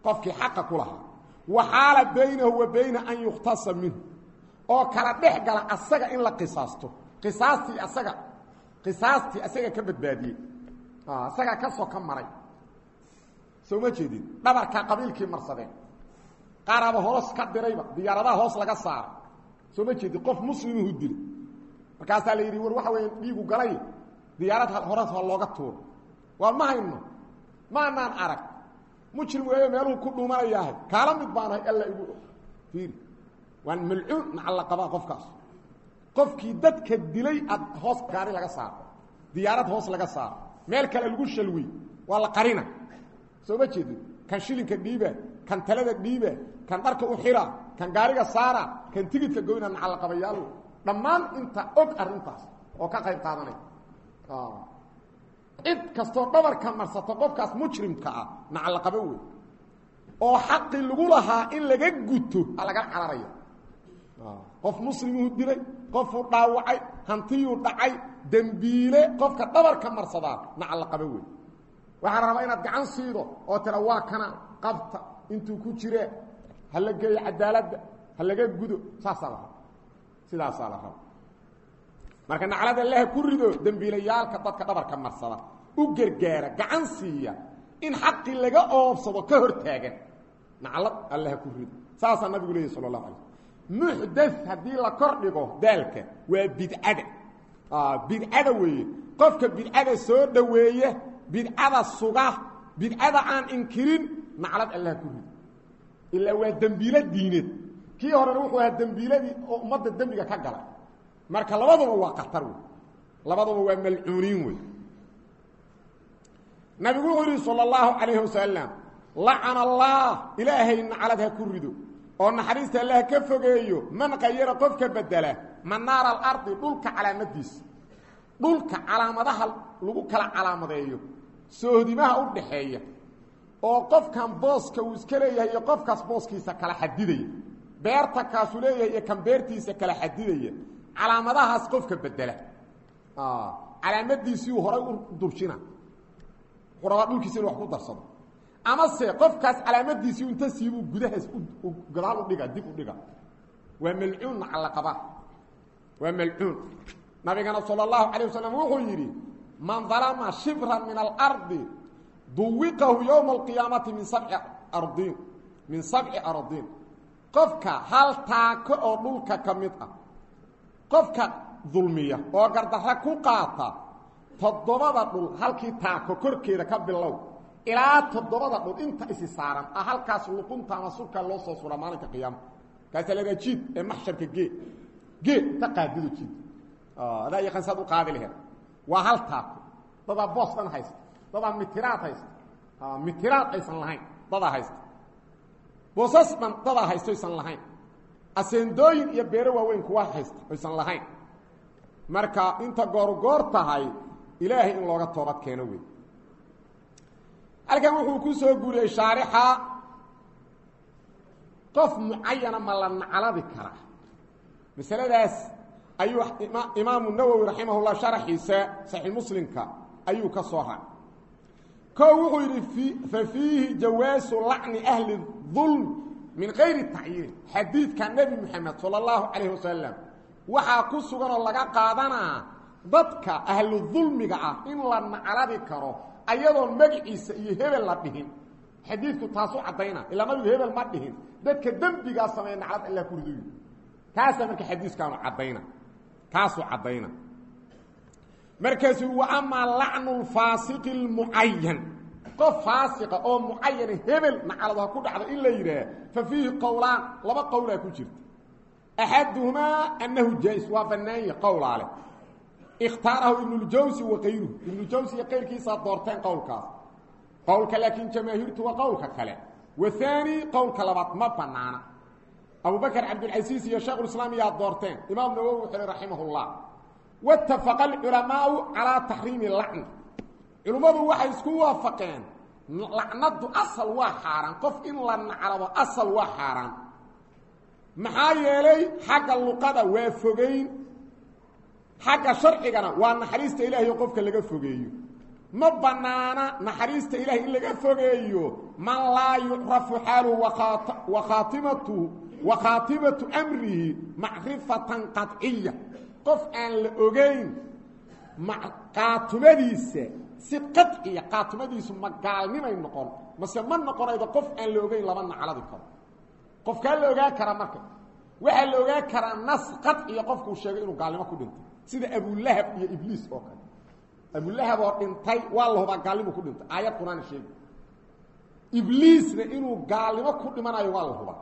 Qofkii xaqa ku lahaa. Wa xaala baynahu wa bayna an yukhtasa minhu. Oo kala dhex gala asaga in la qisaasto. Qisaastii asaga. Qisaastii asaga ka badbaadiyey. Asagaa ka soo ka maray. Soo ma jeedin? Dhabarkaa qabiilkii marsadeen. Qaaraba hoos ka dirayba. Diyaaradaha hoos laga saara soo ma jeedin? Qof muslimuhu dilay markaasaa la yidhi war waxa weya galay. Diyaarad horas ha looga tuuro. Waa ma hayno maanaan arag. Mujrim weeyo meeluhu ku dhuumanayaahay kaala mid baanahay alla igu fiiri. Waan malcuun nacalla qofkaas. Qofkii dadka dilay ad hoos gaari laga saaro. Diyaarad hoos laga saaro. Meel kale lagu shalwiy waa la qarina. Soo ma jeedin? Kan shilinka dhiiba kan talada dhiiba kan dharka u xira kan gaariga saara kan tigidka goyna nacalla qabayaal dhammaan inta og arrintaas oo ka qayb qaadanay cid kastoo dhabarka marsato qofkaas mujrimka ah nacalla qaba wey oo xaqii lagu lahaa in laga guto a laga cararaya qof muslimuu dilay qofuu dhaawacay hantiyuu dhacay dembiile qofka dhabarka marsadaa nacalla qaba wey waxaa la rabaa inaad gacan siido oo tira waa kana qabta intuu ku jire ha la geeyo cadaaladda ha laga gudo. Saasaa la raba sidaasaa la raba marka naclada allaha ku rido dembiilayaalka dadka dhabarka marsada u gargaara gacan siiya in xaqii laga oobsado ka hor taagan naclad allaha ku rido. Saasaa nabigu leeyahy sala allahu alay haddii la kor dhigo daalka waa bidcada. Bidcada weeye. Qofka bidcada soo dhoweeye bidcada suga bidcada aan inkirin naclad allah ku rido. Ilaa waa dembiilo diineed. Kii horena wuxuu ahaa dembiiladii oo ummadda dembiga ka galay marka labaduba waa qatar wey labaduba waa malcuuniin wey nabigu wuxuu yihi salى اllahu calayhi wasalam lacana allah ilaahay naclad ha ku rido. Oo naxariista allah ka fogeeyo man qayara qofka bedela manaara alardi dhulka calaamadiisa. Dhulka calaamadaha lagu kala calaamadeeyo sohdimaha u dhaxeeya oo qofkan booska uu iska leeyahay iyo qofkaas booskiisa kala xadidaya. Beerta kaasuu leeyahay iyo kan beertiisa kala xadidaya calaamadahaas qofka bedela. Ah, calaamadiisii horay u dubshina. Wuxuu rabaa dhulkiisa inu wax ku darsado. Amase qofkaas calaamadiisii inta siibuu gudahaas gadaal u dhiga dib u dhiga. Waa malcuun calaqaba waa malcuun. Nabigana sala allahu calayh wasalam wuxuu yidhi man dalama shibran min alardi duwiqahu yowma alqiyaamati min sabci ardiin min sabci ardiin qofka hal taako oo dhulka ka ah qofka dulmiya oo gardarra ku qaata toddobada dhul halkii taako korkeeda ka bilow ilaa toddobada dhul inta isi saaran ah halkaas luqunta ama surkaa loo soo suraa maalinka qiyaama. Kaasaa lahaa jiid ee maxsharka gee. Gee inta qaadido jiid. Adaa yaqaan saad u qaadi laheed waa hal taako. Dadaa boos haysta. Dadaa mitiraad haysta. Mitiraad aysan lahayn. Dadaa haysta. Boosas dhan dadaa haysto aysan lahayn aseendooyin iyo beero waaweyn kuwa haysta aysan lahayn. Marka inta goorgoor tahay ilaahay in looga toobad keeno wey halkan wuxuu ku soo guuriyey shaarixa qof mucayana ma la nacladi karaa masaladaas ayuu imaamu nawowi raximahullah sharaxiisa saxiix muslimka ayuu ka soo ray ko wuxuu yidhi fa fiihi jawaasu lacni ahli dulm min kayri tacyiin xadiidka nebi moxamed sala allahu calayh wasalam waxaa ku suganoo laga qaadanaa dadka ahlu dulmiga ah in la nacladi karo ayadoon magaciisa iyo hebel la dhihin. Xadiidku taasu caddayna ilaa nabigu hebel ma dhihin. Dadka dembigaa sameeya naclad allah ku ridoy kaasaa marka xadiiskaanu caddayna kaasuu caddayna markaasuu wa amaa lacnu qof faasiqa oo mucayana hebel naclad ha ku dhacdo in la yidhaah fa fiihi qowlaan laba qowlaa ku jirta. Axaduhumaa annahu jaa-is waa bannaanya qowlaa leh ikhtaarahu ibnuljawsi wa kayruhu ibnujawsi iyo kayrkiisaa doorteen qowlkaas. Qowlka laakiin jamaahiirtu waa qowlka kale. Wahaani qowlka labaad ma banaana abubakr cabdilcasiis iyo sheekhulislaam yaa doorteen. Imaam nawowi wuxuu hi raximah llah waitafaqa alculamaau calaa taxriimi lacni culimmadu waxay isku waafaqeen. Lacnadu asal waa xaaraan. Qof in la naclado asal waa xaaraan. Maxaa yeelay xagga luqada waa fogeyn. Xagga sharcigana waa naxariista ilahay oo qofka laga fogeeyo. Ma banaana naxariista ilahay in laga fogeeyo. Man laa yucrafu xaaluhu wakhaatimatu wa khaatimatu amrihi macrifatan qaciya qof aan la ogeyn qaatumadiisa si qaciya qaatumadiisu ma gaalnimay noqon. Mase ma noqonaydo qof aan la ogeyn lama nacladi karo. Qofkaa la ogaa karaa marka waxaa la ogaa karaa nas qaciya qofkuu sheegay inuu gaalnimo ku dhintay. Sida abulahab iyo ibliis oo kale. Abulahab oo dhintay waa la hubaa gaalnimu ku dhintay. Aayad qur'aana sheegi ibliisna inuu gaalnimo ku dhimanayo waa la hubaa.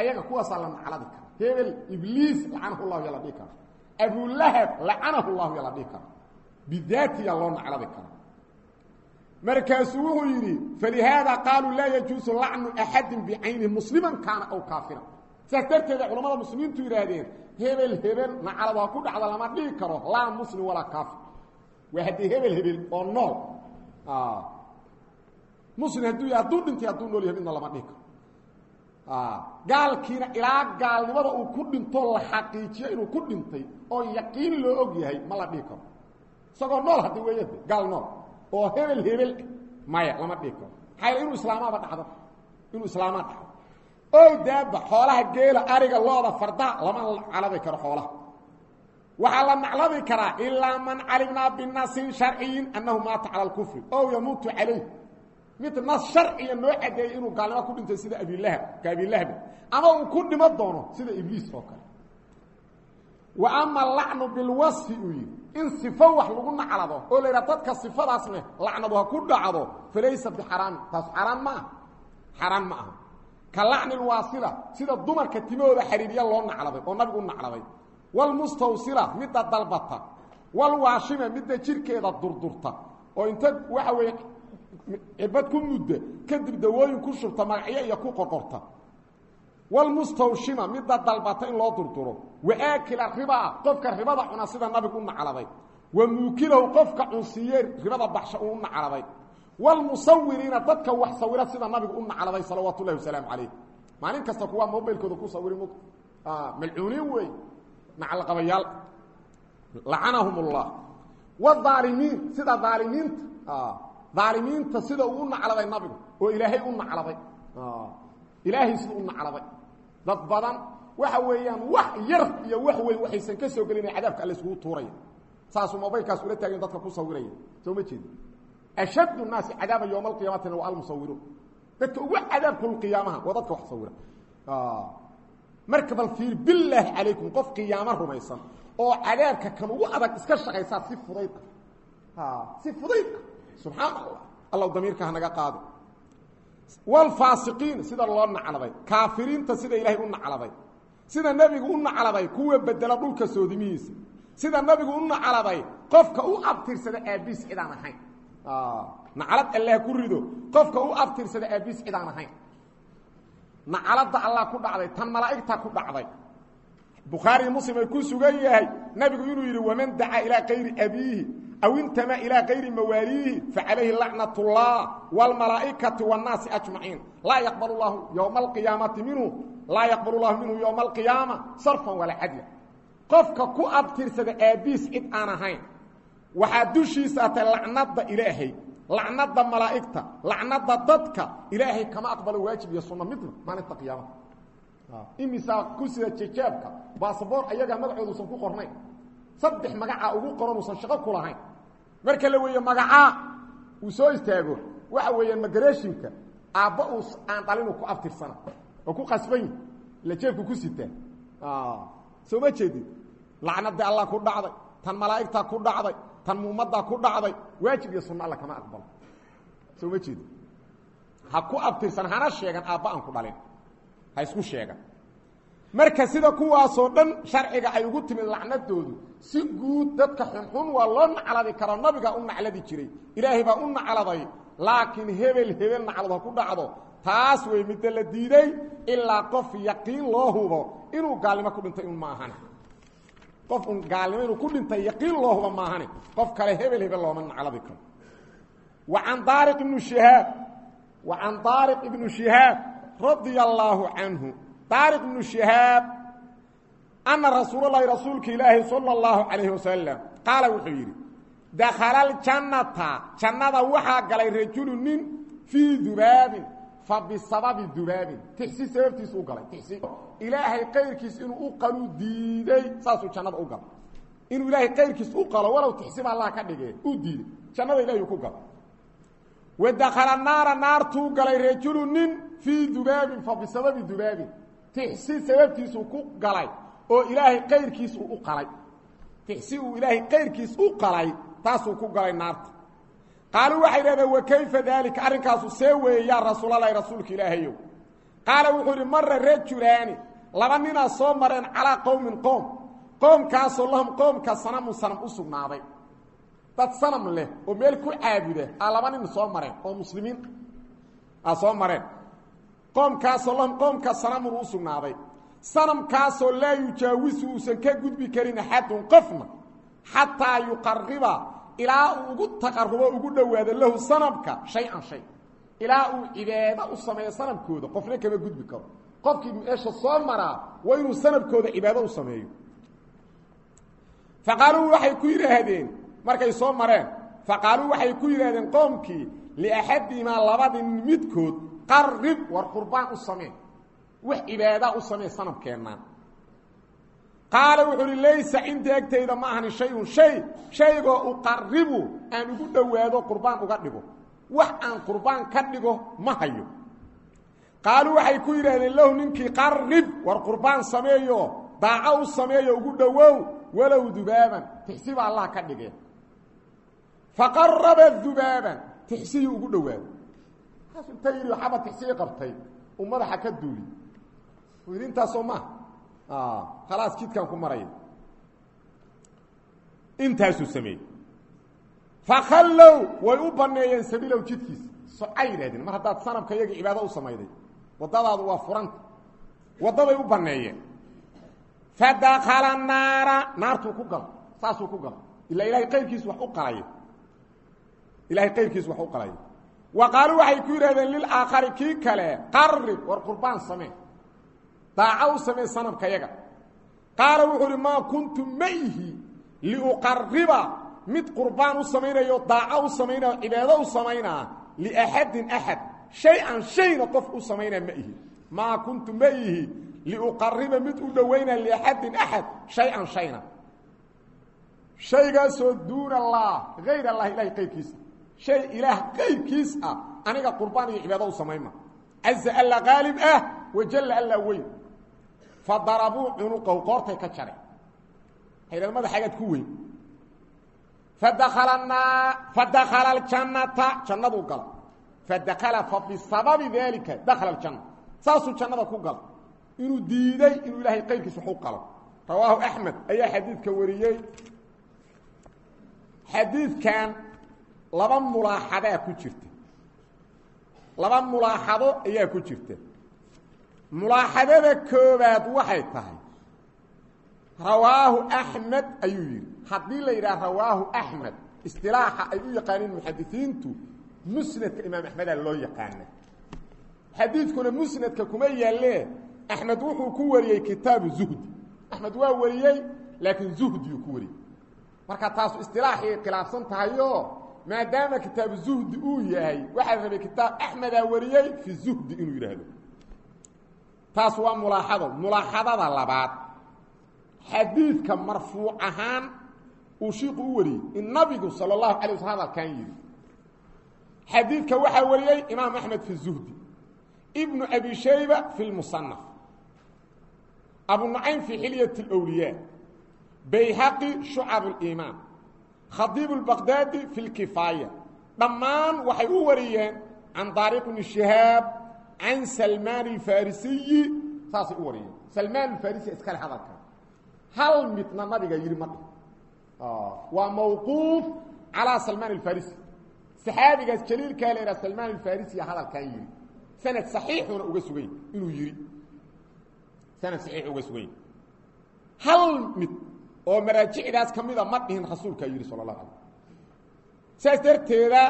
Ayaga kuwaasaa la nacladi kara hebel ibliis lacanahu llahu yaa la dhihi kara abulahab lacanahu llahu yaa la dhihi kara bidaatiya loo nacladi kara markaasuu wuxuu yidhi falihaada qaaluu laa yajuusu lacnu axadin bicaynihi musliman kaana aw kaafira saas darteeda culamada muslimiintu yidhaahdeen hebel hebel naclad ha ku dhacda lama dhihi karo. Laa muslim walaa kaafir. Waa haddii hebel hebel oo nool. Muslim hadduu hadduu dhintay hadduu nool yahay midna lama dhihi karo gaalkiina ilaa gaalnimada uu ku dhinto la xaqiijiyo inuu ku dhintay oo yaqiin loo og yahay ma la dhihi karo. Isagoo nool haddii weeyade gaal nool oo hebel hebel maya lama dhihi karo. Maxaa inuu islaamaaba dhacdo inuu islaamaa dhacdo o daaba xoolaha geela ariga looda fardaa lama naclabi karo xoolaha. Waxaa la naclabi karaa ilaa man calimnaa binasin sharciyin annahu maata cala alkufri o yamuutu calayh mid nas sharciya noo cadeeyey inuu gaalnimo ku dhintay sida abilahab ka abilahab ama uu ku dhimo doono sida ibliis oo kale. Wa ama lacnu bilwasfi uu in sifo wax lagu naclado oo la dadka sifadaasne lacnadu ha ku dhacdo falaysa bixaraami taas xaraan ma aha. Ma ka lacni lwaasila sida dumarka timahooda xariiriya loo nacladay oo nabigu u nacladay walmustawsila midda dalbata. Walwaashima midda jirkeeda durdurta. Oo inta waxa weeye cibad ku mudda kadib dawooyin ku shubta magacyo iyo ku qorqorta. Walmustawshima midda dalbata in loo durduro. Waaakila ribaa qofka ribada cuna sida nabigu u nacladay wa muukilahu qofka cunsiiye ribada baxsha uu u nacladay walmusawiriina dadka wax sawira sida nabigu u nacladay salawaatu ullahi wasalaamu calayh maalin kasta kuwaa mobilkooda ku sawiri m malcuuniin wey nacalqabayaal lacanahum ullah waalimiin sida aalimiinta aalimiinta sida uu u nacladay nabigu oo ilaahay u nacladay ilaahay sida u nacladay dad badan waxa weeyaan wax yar iyo wax weyn waxaysan ka soo gelina cadaabka alle iskugu tuuraya. Saasuu mobaylkaas ula taagin dadka ku sawiraya. Soo ma jeedi ashaddu nnaasi cadaaba yowma alqiyaamatina waa almusawiruun dadka ugu cadaabkul qiyaamaha waa dadka wax sawira. Marka bal fiir bilaahi calaykum qof qiyaamo rumaysan oo cadaabka kan ugu adag iska shaqaysaa si fudayd ah. Si fudayd ah subxaan allah allow damiirka hanaga qaado. Walfaasiqiin sida loo nacladay kaafiriinta sida ilaahay u nacladay sida nebigu u nacladay kuwa bedela dhulka soodimihiisa sida nabigu u nacladay qofka u abtirsada aabiis cidaan ahayn. Naclad allah ku rido. Qofka u abtirsada aabiis cidaan ahayn. Nacladda allah ku dhacday tan malaa'igta ku dhacday. Bukhaari muslim ay ku sugan yahay nabigu inuu yidhi waman dacaa ilaa kayri abiihi aw intama ilaa kayri mawaaliihi facalayhi lacnat اllah wاlmalaa'ikati wاnnaasi ajmaciin laa yaqbal llahu ywma alqiyaamati minhu laa yaqbal llahu minhu ywma alqiyaama sarfan walaa cadla qofka ku abtirsada aabiis cid aan ahayn waxaa dushiisa atay lacnada ilaahay lacnada malaa'igta lacnada dadka ilaahay kama aqbalo waajib iyo sunno midna maalinta qiyaamada imisaa ku sida jejaabka basaboor ayagaa magacooduusan ku qornayn saddex magacaa ugu qoran uusan shaqo ku lahayn. Marka la weeye magacaa uu soo istaago. Waxa weeyaan magareeshinka aabba uu aan dhalinu ku abtirsana. Oo ku qasban yihi ila jeebku ku sitaa soo ma lacnadii allah ku dhacday tan malaa'igtaa ku dhacday tan muummaddaa ku dhacday waajib iyo sunno alla kama aqbalo soo ma ha ku abtirsan hana sheegan aabba aan ku dhalin. Ha isku sheegan marka sida kuwaasoo dhan sharciga ay ugu timid lacnadoodu si guud dadka xunxun waa loo nacladi karaa nabigaa u nacladi jiray ilaahay baa u nacladay laakiin hebel hebel naclad ha ku dhacdo. Taas wey midda la diiday ilaa qof yaqiin loo hubo inuu gaalnimo ku dhintay un maahane qof un gaalnimo inuu ku dhintay yaqiin loo hubo maahane qof kale hebel hebel looma nacladi karo. Wa can daariq ibnu shihaab wa can daariq ibnu shihaab radia allaahu canhu daariq ibnu shihaab ana rasuulalahi rasuulka ilaahi sala اllahu calayhi wasalam qaala wuxuu yidhi dakhala aljannata jannada waxaa galay rajulu nin fii dubaabin fa bisababi dubaabin. Tixsi sababtiis u galay tixsi. Ilaahay kayrkiis inuu u qalu diiday saasuu jannada u galay. Inuu ilaahay kayrkiis u qalo walow tixsiba allah ka dhigee u diiday. Jannada ilahay ku galay. Wa dakhala naara naartuu galay rajulu nin fii dubaabin fa tixsi sababtiisuu ku galay oo ilaahay kayrkiis uu u qalay. Tixsi uu ilaahay kayrkiis u qalay taasuu ku galay naarta. Qaaluu waxay dhahdeen wa kayfa daalika? Arrinkaasu see weeye yaa rasuulalahi rasuulka ilaahayow qaala wuxuu idhi mara rajulaani laba ninaa soo mareen calaa qowmin qoom. Qoomkaasoo lahum qoomka sanamun sanam u sugnaaday. Dad sanam leh oo meel ku caabuda a laba nin soo mareen oo muslimiin a soo mareen qoomkaasoo qoomka sanamun u sugnaaday. Sanamkaasoo laa yujaawisu uusan ka gudbi karin axadun qofna xataa yuqariba ilaa uu ugu taqarubo ugu dhowaado lahu sanamka shay-an shay. Ilaa uu cibaado u sameeyo sanamkooda qofna kama gudbi karo. Qofkii meesha soo maraa waa inuu sanamkooda cibaado u sameeyo. Faqaaluu waxay ku yidhaahdeen markay soo mareen faqaaluu waxay ku yidhaahdeen qoomkii liaxadihimaa labadii midkood qarib war qurbaan u samee wax cibaadaa u samee sanamkeennaan qaala wuxuu uhi laysa cindii agtayda ma ahani shayun shay shaygoo uqaribu aan ugu dhowaado qurbaan uga dhigo. Wax aan qurbaan ka dhigo ma hayo. Qaaluu waxay ku yidhaahdeen lahu ninkii qarrib war qurbaan sameeyo daaco u sameeyo ugu dhowow walow dubaaban tixsiba allah ka dhige faqaraba dubaaban tixsiyuu ugu dhowaaday kaas inta yidhi tixsiyi qabtay uu madaxa ka duuli. U yidhi intaasoo maaha khalaas jidkaan ku maraya intaasuu sameeyey. Fakhallow way u banneeyeen sabiilow jidkiisa socay yidhahdeen mar haddaad sanabka iyaga cibaado u samayday waddadaadu waa furanta waddaday u banneeyeen fadakala naara naartuu ku galo. Saasuu ku galo. Ilaa ilahay qayrkiis wax u qalaya ilahay qayrkiis wax u qalaya wa qaaluu waxay ku yidhahdeen lilaakhari kii kale qarrib war qurbaan samee. Daaco u samee sanabka yaga qaala wuxuu uhi maa kuntu mayhi liuqariba mid qurbaan u samaynayo daaco u samaynayo cibaado u samaynaa liaxadin axad shay-an shayna qof u samaynaa ma ihi. Maa kuntu ma ihi liuqariba mid u dhowaynaa liaxadin axad shay-an shayna. Shaygaasoo duuna allah hayr allah ilahay qayrkiisa shay ilaah qayrkiis ah aniga qurbaan iyo cibaado u samaynma caza alla qaalib ah wajalla alla weyn. Fa darabuu cunuqahu qoortay ka jare haydhal madaxagaad ku weyn. Fadakala fadakala aljannata jannaduu gala. Fadakala fa bisababi daalika dakhala aljanna. Saasuu jannada ku gala. Inuu diiday inuu ilaahay qayrkiis wax u qalo rawaahu axmed ayaa xadiidka wariyey. Xadiidkan laba mulaaxadaa ku jirta. Laba mulaaxado ayaa ku jirta. Mulaaxadada koobaad waxay tahay rawaahu axmed ayuu yidhi. Haddii la yidhaha rawaahu axmed istilaaxa ay u yaqaaniin muxadisiintu musnadka imaam axmedaa loo yaqaana xadiidkuna musnadka kuma yaalee axmed wuxuu ku wariyey kitaabu zuhdi axmed waa wariyey laakiin zuhdiyuu ku wariyey. Marka taasu istilaaxii khilaafsan tahayo maadaama kitaabu zuhdi uu yahay waxaa rabay kitaab axmedaa wariyey fi zuhdi inuu yidhaahdo. Taas waa mulaaxado mulaaxadada labaad xadiidka marfuuc ahaan uu shiiku u wariyey. In nabigu sala allahu alay wasl hadalkan yidhi xadiidka waxaa wariyey imaam axmed fi zuhdi ibnu abi shayba fi lmusanaf abu nucaym fi xilyat اlwliyaa bayhaqi shucab اliimaan khadiib اlbaqdaadi fi lkifaaya dhammaan waxay u wariyeen can daariq bni shihaab can salmaan اlfarisiyi saasay u wariyeen. Salmaan alfarisi iskale hadalka. Hal midna nabiga yidhi ma dhih waa mawquuf calaa salmaan alfarisi. Saxaabigaas jaliilkaa la yidhaha salmaan alfarisiya hadalkan yidhi sanad saxiixuna uga sugay inuu yidhi sanad saxiix uga sugay hal mid oo maraajicdaas ka mida ma dhihin rasuulkaa yidhi sala allahu alay saas darteeda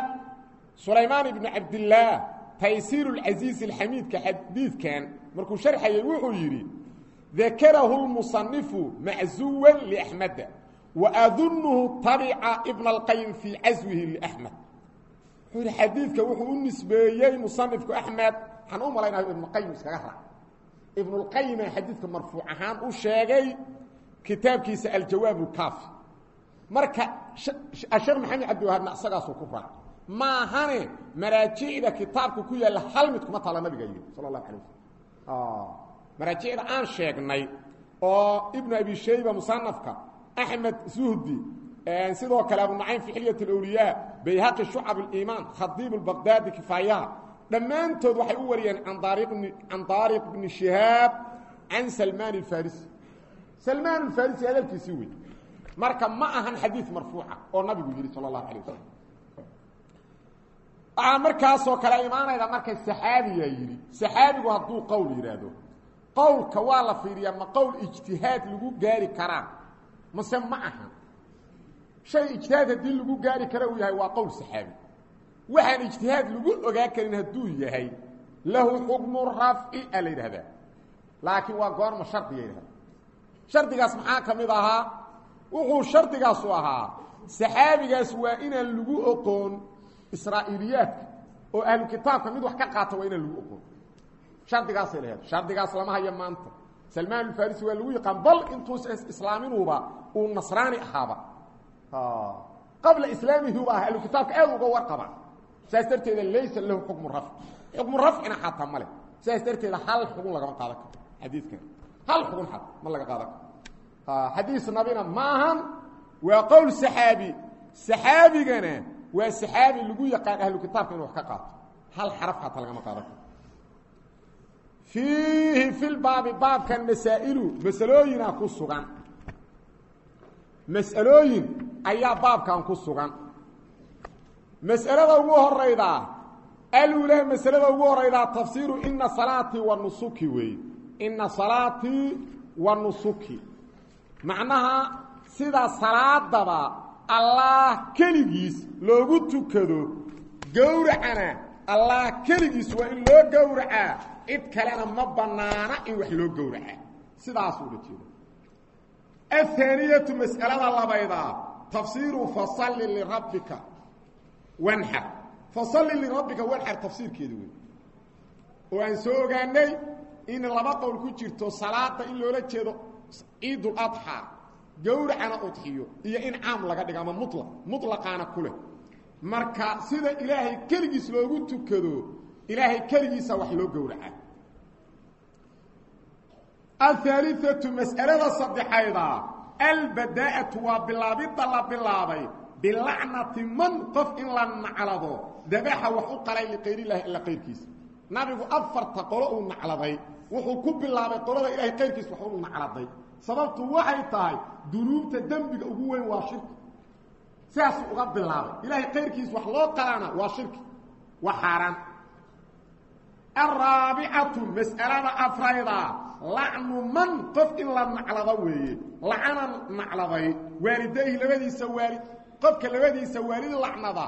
sulaymaan ibnu cabdillaah taysiir اlcasiiz alxamiidka xadiidkan markuu sharxayay wuxuu yidhi dakarahu lmusanifu maczuwan liaxmeda waadunhu tabica ibna alqayim fii caswihi liaxmed wuxuu yidhi xadiidka wuxuu u nisbeeyey musanifku axmed waxaan u malaynayo ibnuqayim iskaga raac ibnulqayima xadiidka marfuuc u sheegay kitaabkiisa aljawaab lkaafi marka ashekh maxamed cabdiwahaabna isagaasuu ku raac maahane maraajicda kitaabka ku yaalla hal mid kuma taala nabiga yidhi sala allahu alay wasalam maraajicda aan sheegnay oo ibnu abi shayba musanafka axmed suhdi sidoo kale abu nacaym fi xilyat اlawliyaa bayhaqi shucab اliimaan khadiib اlbaqdaadi kifaayaha dhammaantood waxay u wariyeen can daariq bni shihaab can salmaan اfarisi salmaan alfarisi hadalkiisii wey marka ma ahan xadiid marfuuca oo nabigu yihi sala allahu alayh wasalam waxaa ah, markaasoo kale imaanayda marka saxaabiyaa yidhi saxaabigu hadduu qowl yidhaahdo qowlka waa la fiiriyaa ma qowl ijtihaad lagu gaari karaa mase ma ahan. Shay ijtihaad haddii lagu gaari kara uu yahay waa qowl saxaabi. Waxaan ijtihaad lagu ogaa karin haduu yahay lahu xukmu rafci aa la laakiin waa goorma shardiya yidhahda shardigaas maxaa ka ahaa? Wuxuu shardigaasu ahaa saxaabigaas waa inaan lagu oqoon israa'iiliyaadka oo ahlu kitaabka mid wax ka qaata waa inaan lagu oqoon. Shardigaasay laheed shardigaas lama hayo maanta. Salmaan alfarisi waa lagu yaqaan bal intuusa islaaminuba uu nasraani ahaaba. Qabla islaamihiuba ah ahlu kitaabka aad uga warqaba saas darteeda laysa lahu xukmu rafci xukmu rafcina xataa saas darteeda hal xugun lagama qaadan karo hal xugun xat ma laga qaadan xadiis nabina maahan waa qowl saxaabi saxaabigana waa saxaabi lagu yaqaan ahlu kitaabka inu wax ka qaato hal xaraf xataa lagama qaadan karo fiihi fi lbaabi baabkan masaa'ilu masalooyinaa ku sugan mas'alooyin ayaa baabkan ku sugan mas'alada ugu horaydaa alule masalada ugu horaydaa tafsiiru ina salaatii wa nusuki weeye ina salaatii wa nusuki macnaha sida salaadaba allah keligiis loogu tukado gowracana allah keligiis waa in loo gowracaa cid kalena ma banaana in wax loo gowracaa sidaasuu la jeeda aلثaaniyatu mas'alada labaydaa tafsiiru fasalli lirabbika wanxar fasalli lirabbika wanxar tafsiirkeeda wey oo aan soo ogaanay in laba qowl ku jirto salaada in loola jeedo ciidul adxaa gowracana udxiyo iyo in caam laga dhigo ama mulaq muطlaqaana kuleh marka sida ilaahay keligiis loogu tukado ilaahay keligiisa wax loo gowraca ahaaliatu mas'alada saddexayda albadaa'atu waa bilaabidda la bilaabay bilacnati man qof in la naclado dabaxa wax u qalay liqayrillaahi alla qayrkiisa nabigu afarta qolo uu nacladay. Wuxuu ku bilaabay qolada ilahay qayrkiis wax u nacladay. Sababtu waxay tahay dunuubta dembiga ugu weyn waa shirki sidaasuu uga bilaabay. Ilaahay qayrkiis wax loo qalaana waa shirki waa xaaraan. Araabicatu mas'alada afrayda. Lacnu man qof in la naclado weeye. Lacana nacladay. Waalidayhi labadiisa waalid. Qofka labadiisa waalid lacnada.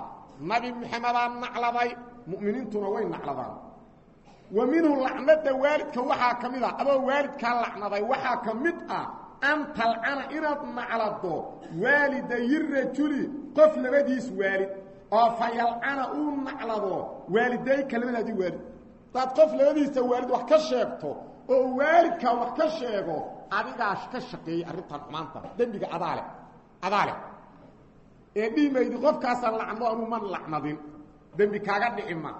Nabi maxamedaa nacladay. Mu'miniintuna way nacladaan wa minhu lacnada waalidka waxaa ka mid ah. Adoo waalidkaa lacnaday waxaa ka mid ah. An talcana inaad naclado waalidayi rajuli qof labadiis waalid. Oo fa yalcana uu naclado waalidayka labadaadii waalid. Hadaad qof labadiisa waalid wax ka sheegto oo waalidkaa wax ka sheego adigaa ka shaqeeyey arrintan xumaanta dembiga adaale adaale ee dhiimaydi qofkaasaan lacno anuu man lacnadin. Dembi kaaga dhici ma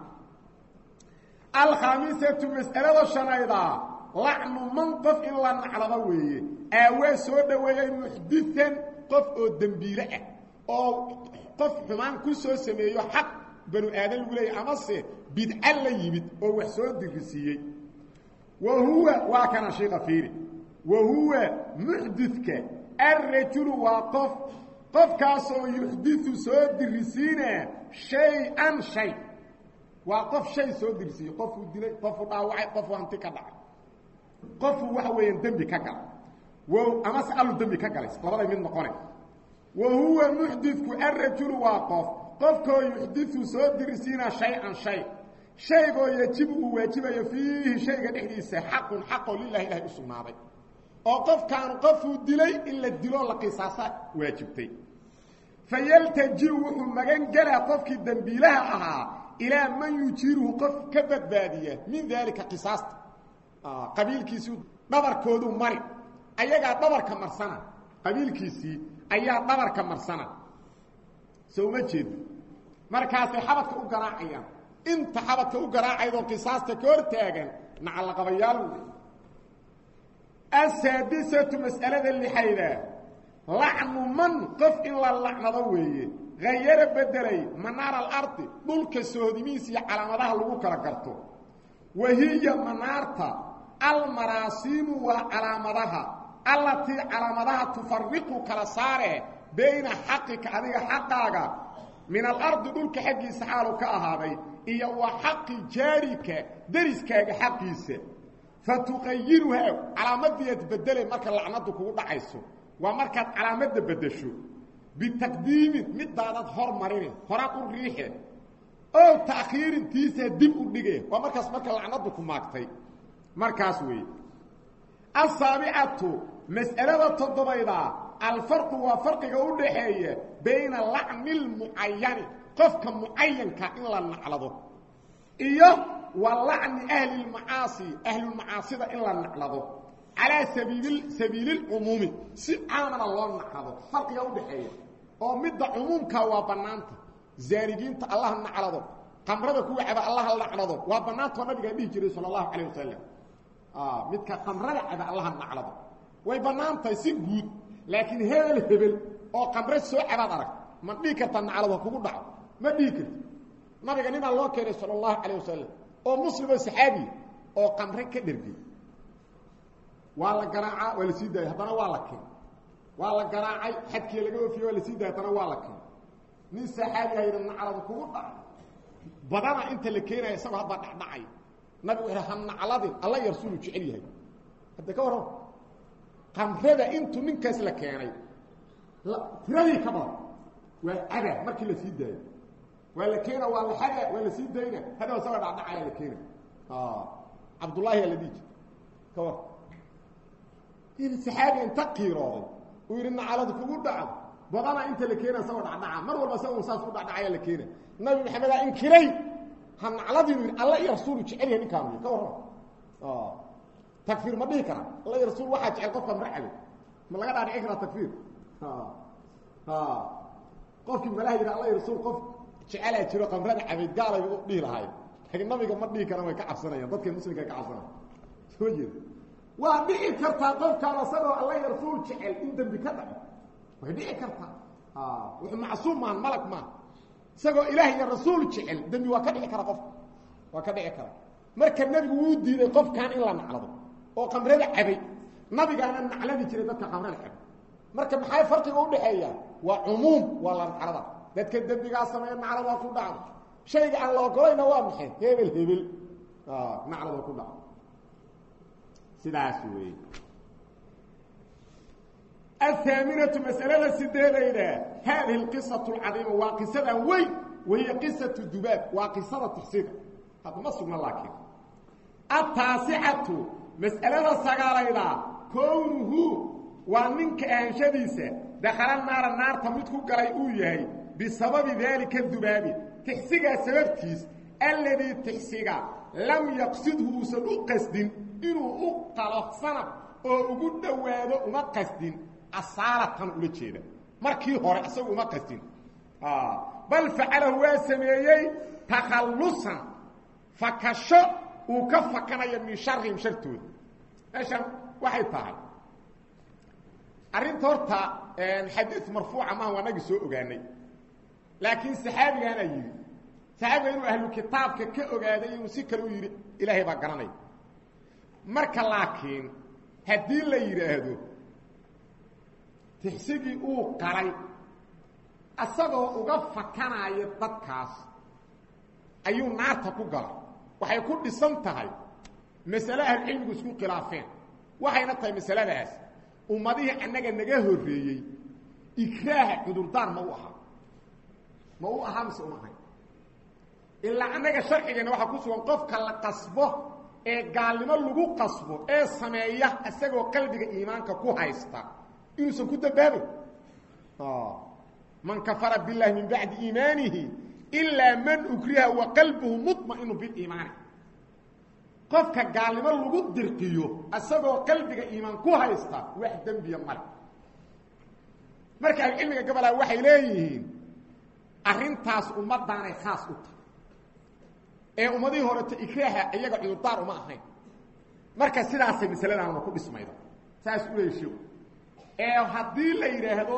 alkhamiisatu mas'alada shanaydaa lacnu man qof in la naclado weeye. Aawaa soo dhoweeyey muxdian qof oo dembiile ah oo qof xumaan ku soo sameeyo xaq banu aadan lagu leeyay amase bidca la yimid oo wax soo dirisiiyey wa huwa waa kana shiika fiiri. Wa huwa muxdidka alrajulu waa qof qofkaasoo yuxdiu soo dirisiina shay-an shay waa qof shay soo dirisiiyey qofuu dilay qofuu dhaawacay qofuu hanti ka dhacay. Qofuu waxa weeyaan dembi ka galay. Wow amase allu dembi ka galay labaday mid noqone wa huwa muxdidku alrajulu waa qof. Qofkoo yuxdiu soo dirisiina shay-an shay. Shaygoo yajibu uu waajibayo fiihi shayga dhexdiisa xaqun xaqoo lilahi ilahay u sugnaaday. Oo qofkaanu qofuu dilay in la diloo la qisaasa waajibtay. Fayaltajiu wuxuu magan gelaa qofkii dembiilaha ahaa ilaa man yujiiruhu qof ka badbaadiya min daalika qisaasta qabiilkiisii dhabarkooduu mari. Ayagaa dhabarka marsana. Qabiilkiisii ayaa dhabarka marsana. Soo uma jeedo markaasay xabadka u garaacayaan inta xabadka u garaacaydoo qisaasta ka hor taagan nacalaqabayaal wey asaadisatu mas'alada lixayda lacnu man qof in la lacnado weeye hayaro bedelay manaara alardi dhulka sohodimihiisa iyo calaamadaha lagu kala garto. Wa hiya manaarta almaraasiimu waa calaamadaha. Allatii calaamadaha tufariqu kala saare bayna xaqika adiga xaqaaga min alardi dhulka xaggiisa xaalu ka ahaaday iyo wa xaqi jaarika deriskaaga xaqiisa fa tuqayiruhaa calaamadiiad bedelay marka lacnadu kugu dhacayso. Waa markaad calaamadda beddesho bitaqdiimin midaadad hor marini horaad u riixe oo ta'khiirin tiisaa dib u dhige waa markaas marka lacnadu ku maagtay markaas weeye asaabicatu mas'alada toddobayda alfarqu waa farqiga u dhaxeeya bayna lacni lmucayani qofka mucayanka in la naclado iyo wa lacni ahli lmacaasi ahlulmacaasida in la naclado calaa sabiil sabiililcumuumi si caamana loo naclado farqiga udhaxeeya oo midda cumuumka waa bannaanta zaanigiinta allah naclado qamrada kuwa caba allah ha naclado waa banaantoo nabigaa dhihi jiray sala allahu calayh wasalam midka qamrada caba allah ha naclado way bannaan tahay si guud laakiin hebel hebel oo qamre soo cabaad arag. Ma dhihi kartaa naclado ha kugu dhaco. Ma dhihi karti nabiga ninaa loo keenay sala allahu calayh wasalam oo muslim oo saxaabiya oo qamre ka dhergay waa la garaacaa waa la sii haddana waa la keen. Waa la garaacay xadkii laga ofiye waa la sii daayay. Haddana waa la keen. Nin saxaabi hayda naclado kugu dhaco badana inta la keenaya isagoo hadbaa dhacdhacay. Nabigu wuxuu ha nacladin alla iyo rasuulu jecel yahay. Hadda ka warran. Qamrada intuu ninkaas la keenay tiradii ka badan. Waa cada markii la sii daayo waa la keena waa la xada waa la sii dayna hadhow isagoo dhacdhacaya la keena cabdullaahi aa la dhihi jir ka war in saxaabi inta qiirooday uu yidhi nacaladu kugu dhaco badana inta la keena isagoo dhacdhaca mar walba isagoo saas u dhacdhacaya la keena nabi maxamedaa inkiray ha nacladiinu yidhi alla iyo rasuulu jecel yahay ninkaanu ka warrama takfiir ma dhihi kara alla iyo rasuul waxaa jecel qofka marcabe ma laga dhaadhici karaa takfiir qofkii malaha yidhi alla iyo rasuul qof jecelaa jiro qamrada cabayd gaalay u dhihi lahayd laakiin nabiga ma dhihi karaan way ka cabsanayaan dadka muslimka ka cabsanaya soo jeeda waa dhici kartaa qofkaan asagoo alla rasuul jecel in dembi ka dhaco way dhici kartaa wuxuu macsuum maahan malag maaha isagoo ilaah iyo rasuul jecel dembi waa ka dhici kara qofka waa ka dhici kara. Marka nebigu wuu diiday qofkan in la naclado oo qamrada cabay. Nabigaana nacladi jiray dadka qamrada cabay. Marka maxay farqiga udhaxeeya waa cumuum waa la naclada. Dadka dembigaa sameeya naclada ku dhacdo. Shayga aan la ogolayna waa maxay? Hebel hebel. Naclada ku dhacdo sidaas weeye. Athaaminatu masalada sideedayda haadihi alqisatu alcadiima waa qisadan weyn wahiya qisatu dubaab waa qisada tuxsida hadma sugna laakiin. Ataasicatu mas'alada sagaalayda kownuhu waa ninka ahanshadiisa dakhala naara naarta mid ku galay uu yahay bisababi daalika dubaabi. Tixsigaa sababtiis alladii tixsiga lam yaqsidhu uusan u qasdin inuu u talo sanab oo ugu dhowaado uma qasdin. Asaalatan ula jeeda. Markii hore isagu uma qasdin. Ah, bal facalahu waa sameeyey takhallusan. Fakasho uu ka fakanayo min sharihim shartooda meeshan waxay tahay. Arinta horta xadiid marfuuca maaha waa nagi soo ogaanay. Laakiin saxaabigaanaa yidhi. Saxaabiga inuu ahlu kitaabka ka ogaaday uu si kale u yidhi ilaahay baa garanay marka laakiin haddii la yidhaahdo tixsigii uu qaray asagoo uga fakanaya dadkaas ayuu naarta ku galay. Waxay ku dhisan tahay masale ahlucilmigu isku khilaafeen. Waxayna tahay masaladaas ummadihii annaga naga horreeyey ikraaha cudurdaar ma u ahaa ma u ahaa mise uma ahay ilaa annaga sharcigeenna waxaa ku sugan qofka la qasbo ee gaalnimo lagu qasbo ee sameeya isagoo qalbiga iimaanka ku haysta. Inuusan ku dambaabayn man kafara biاllahi min bacdi iimaanihi ilaa man ukriha wa qalbuhu muطmainu biliimaani qofka gaalnimo lagu dirqiyo isagoo qalbiga iimaan ku haysta wax dembiya male. Marka ahlucilmiga gabalaa waxay leeyihiin arrintaas ummadaanay khaas u tahay ee ummadihii horeto ikraaha iyaga cudurdaar uma ahayn. Marka sidaasay masaladaanuna ku dhismayda saas u sheeku ee haddii la yidhaahdo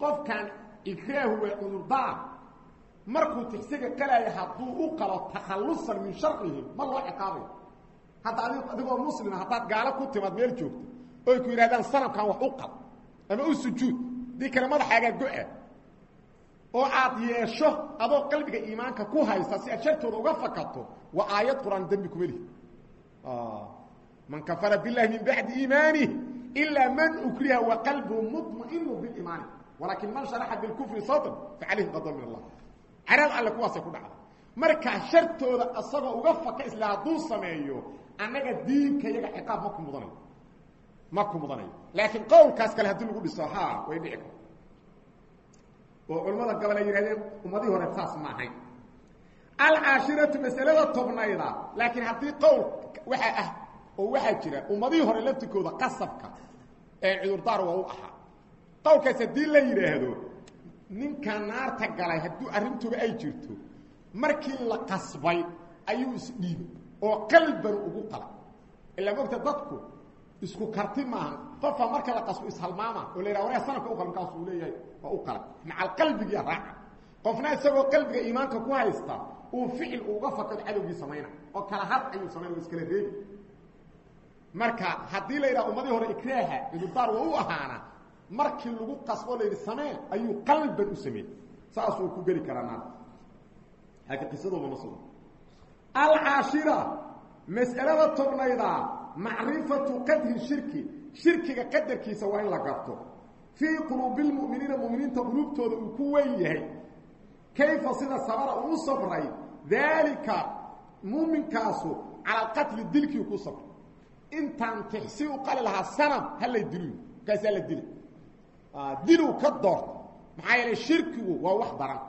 qofkan ikraahu waa cudurdaar markuu tixsiga qalaayo hadduu u qalo takhallusan min sharihim ma loo ciqaabayo hadda adi adigoo muslima haddaad gaalo ku timaad meel joogto oy ku yidhahdaan sanabkan wax u qal ama u sujuud dii kale madaxaagaa go-a oo aad yeesho adoo qalbiga iimaanka ku haysa si aad shartooda uga fakato waa aayad qur'aan kuma lihi ah, man kafara biاllahi min bacdi iimaanih ilaa man ukriha waqalbu muطmainu biimaani walaakin man sharaxa bikufri sadr facalayhim qadal min allah. Caraad alle kuwaasay ku dhacda. Markaa shartooda asagoo uga faka isla hadduu sameeyo annaga diinka iyaga ma ku mudanayo ma ku mudanayo laakiin qowlkaas kale haddii lagu dhiso ha way dhici oo culamada gobol ay yihahdeen ummadihii hore saas ma ahayn. Alcaashiratu masalada tobnayda laakiin haddii qowl waxaa ah oo waxaa jira ummadihii hore laftikooda qasabka ee cudurdaar waa u ahaa. Qowlkaas haddii la yidhaahdo ninka naarta galay haddu arrintuba ay jirto markii la qasbay ayuu isdhiibay oo qalban ugu qalay ilaa mogta dadku isku karti maaha qofka marka la qasbo ishalmaama oo la yidhaha waryaa sanadka uqal markaasuu leeyahay. Waa u qalay macal qalbigiiya raaca. Qofna isagoo qalbiga iimaanka ku haysta uu ficil uga fakado cadowgii samayna. Oo kala had ayuu samayn o iskala reebi. Marka haddii la yidhaha ummadii hore ikraaha cudurdaar waa u ahaana markii lagu qasbo la yidhi samee ayuu qalban u sameeyey. Saasuu shirkiga qadarkiisa waa in la garto fii quluubi lmu'miniina mu'miniinta quluubtooda uu ku weyn yahay. Kayfa sida sabara uu u sabray? Daalika muuminkaasu cala alqatli dilkii ku sabray. Intaan tixsi u qali lahaa sanam halay diliyo markaasaa la dila diluu ka doorta maxaa yeelay shirkigu waa wax daran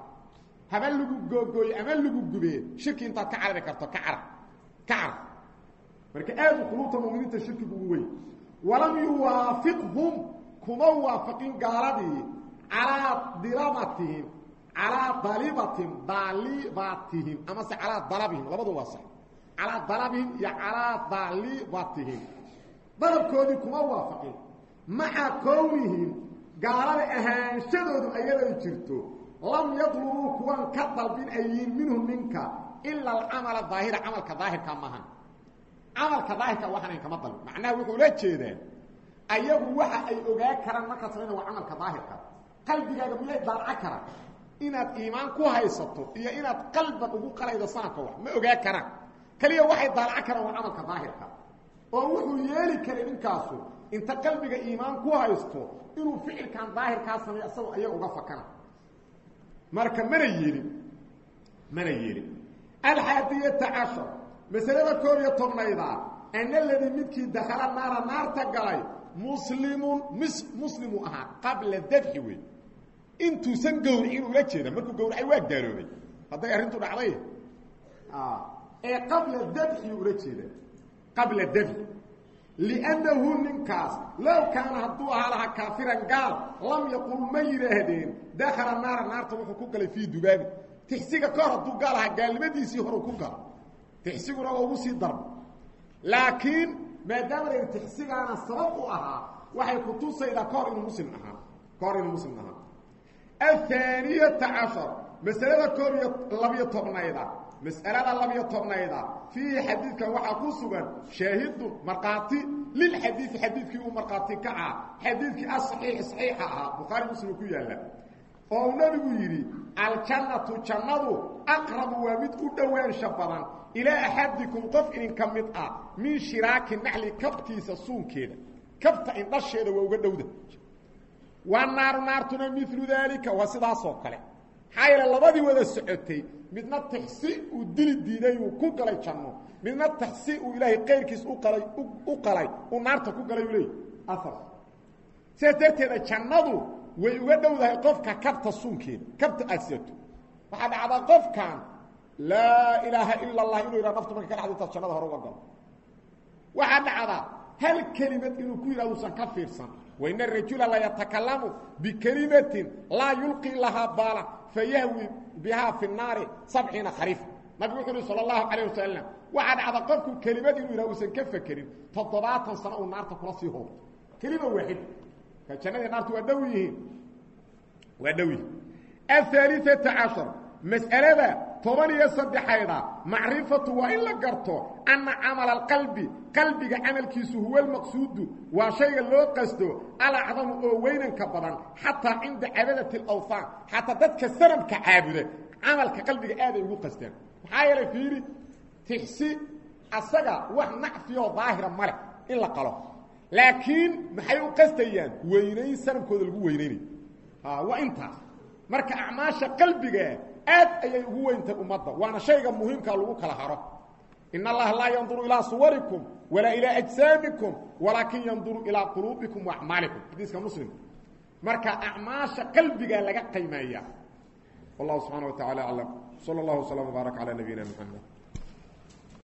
haba lagu googooye ama lagu gubee shirki intaad ka carari karto ka carab ka carab. Marka aada u quluubta muminiinta shirkigu ugu weyn walam yuwaafiqhum kuma waafaqin gaaladii calaa diramatihim calaa dalibatihim dalibatihim amase calaa dalabihim labadu waa sax. Calaa dalabihim iyo calaa dalibatihim. Dalabkoodii kuma waafaqin maca kownihim gaalada ahaanshadoodu ayaday jirto lam yadlubuu kuwan ka dalbin ayiin minhu ninka ila alcamala daahira camalka daahirka maahan camalka daahirka waxanayn kama dalbin macnaha wuxuu la jeedaa ayagu waxa ay ogaa karaan markaa samayna waa camalka daahirka. Qalbigaaga miyay daalca karaan inaad iimaan ku haysato iyo inaad qalban ugu qalaydo sanadka wax ma ogaa karaan. Kaliya waxay daalca karaan waa camalka daahirka. Oo wuxuu yeeli karay ninkaasu inta qalbiga iimaan ku haysto inuu ficilkan daahirkaa sameeyo isagoo ayaga uga fakana. Marka mana yeelin mana yeelin. Alxaadiyata cashar masalada koob iyo tobnayda ana ladii midkii dakala naara naarta galay muslimun mis muslimu ahaa qabla dabxi wey intuusan gawricin ula jeeda markuu gawracay waa gaaloobay hadday arrintu dhacday? Ee qabla dabxi ula jeeda. Qabla dabxi liannahu ninkaas low kaana hadduu ahaa lahaa kaafiran gaal lam yaqul ma yidhaahdeen dakala naara naarta wuxuu ku galay fii dubaabi tixsiga ka hor hadduu gaal ahaa gaalnimadiisii horuu ku galo tixsiguna waa ugu sii darba laakiin maadaama la tixsigaana sabab u ahaa waxay kutusaydaa ka hor inuu muslim ahaa ka hor inuu muslim ahaa. Athaaniyata cashar masalada koob iyo labiyo tobnayda mas'alada labiyo tobnayda fiihi xadiidkan waxaa ku sugan shaahidun markhaati lilxadiidi xadiidkii uu markhaati xadiidkii saxiixa ahaa bukhaari muslim ku yaalla oo uu nabigu yidhi aljannatu jannadu aqrabu waa mid u dhowaansha badan. Ilaa axadikum qof idinka mid ah min shiraaki naxli kabtiisa suunkeeda. Kabta indhasheeda waa uga dhowda. Waa naaru naartuna milu daalika waa sidaasoo kale. Maxaa yeele labadii wada socotay midna taxsi uu dili diiday uu ku galay janno. Midna taxsi uu ilaahay qayrkiis uqalay u qalay uu naarta ku galay u leeyay asar sidaas jannadu way uga dhowdahay qofka kabta suunkeeda kabta aadsato waxaa dhacdaa qofkan laa ilaaha ila اlah inuu yidhah naftu marka ka dhacda intaas jannada hore uga galo. Waxaa dhacdaa hal kelimad inuu ku yidhahdo usan ka fiirsan. Wain arajula layatakalamu bikelimatin laa yulqi lahaa baala fayahwi bihaa fi naari sabciina khariifa nabigu wuxuu uhi sal اlahu calayh dhacda qofku kelimad inuu yidhah usan ka fekerin toddobaatan sano uu naarta kula sii hoobto kelima waaxid ka jannadii naartu waa dhow yihiin. Waa dhow yihiin. Ahaaliثata cashar mas'alada toban iyo saddexayda macrifatu waa in la garto anna camala alqalbi qalbiga camalkiisu huwa almaqsuudu waa shayga loo qasto alacdamu oo weynanka badan xataa cinda cabadati alawhaan xataa dadka sanamka caabuda camalka qalbiga aaday ugu qastaan maxaa yeelay fiiri tixsi asaga wax nacfiyoo daahira male in la qalo laakiin maxay u qastayaan? Weynayn sanamkooda lagu weynaynayo waa intaas. Marka acmaasha qalbiga aad ayay ugu weyntahay ummadda. Waana shayga muhiimkaa lagu kala haro. In allaha laa yanduru ilaa suwarikum walaa ilaa ajsaamikum walaakin yanduru ilaa quluubikum wa acmaalikum. Xadiiska muslim. Marka acmaasha qalbigaa laga qiimeeya wallahu subxana wa tacala aclam sala allahu waslama wbaarak calaa nabiyina mxamed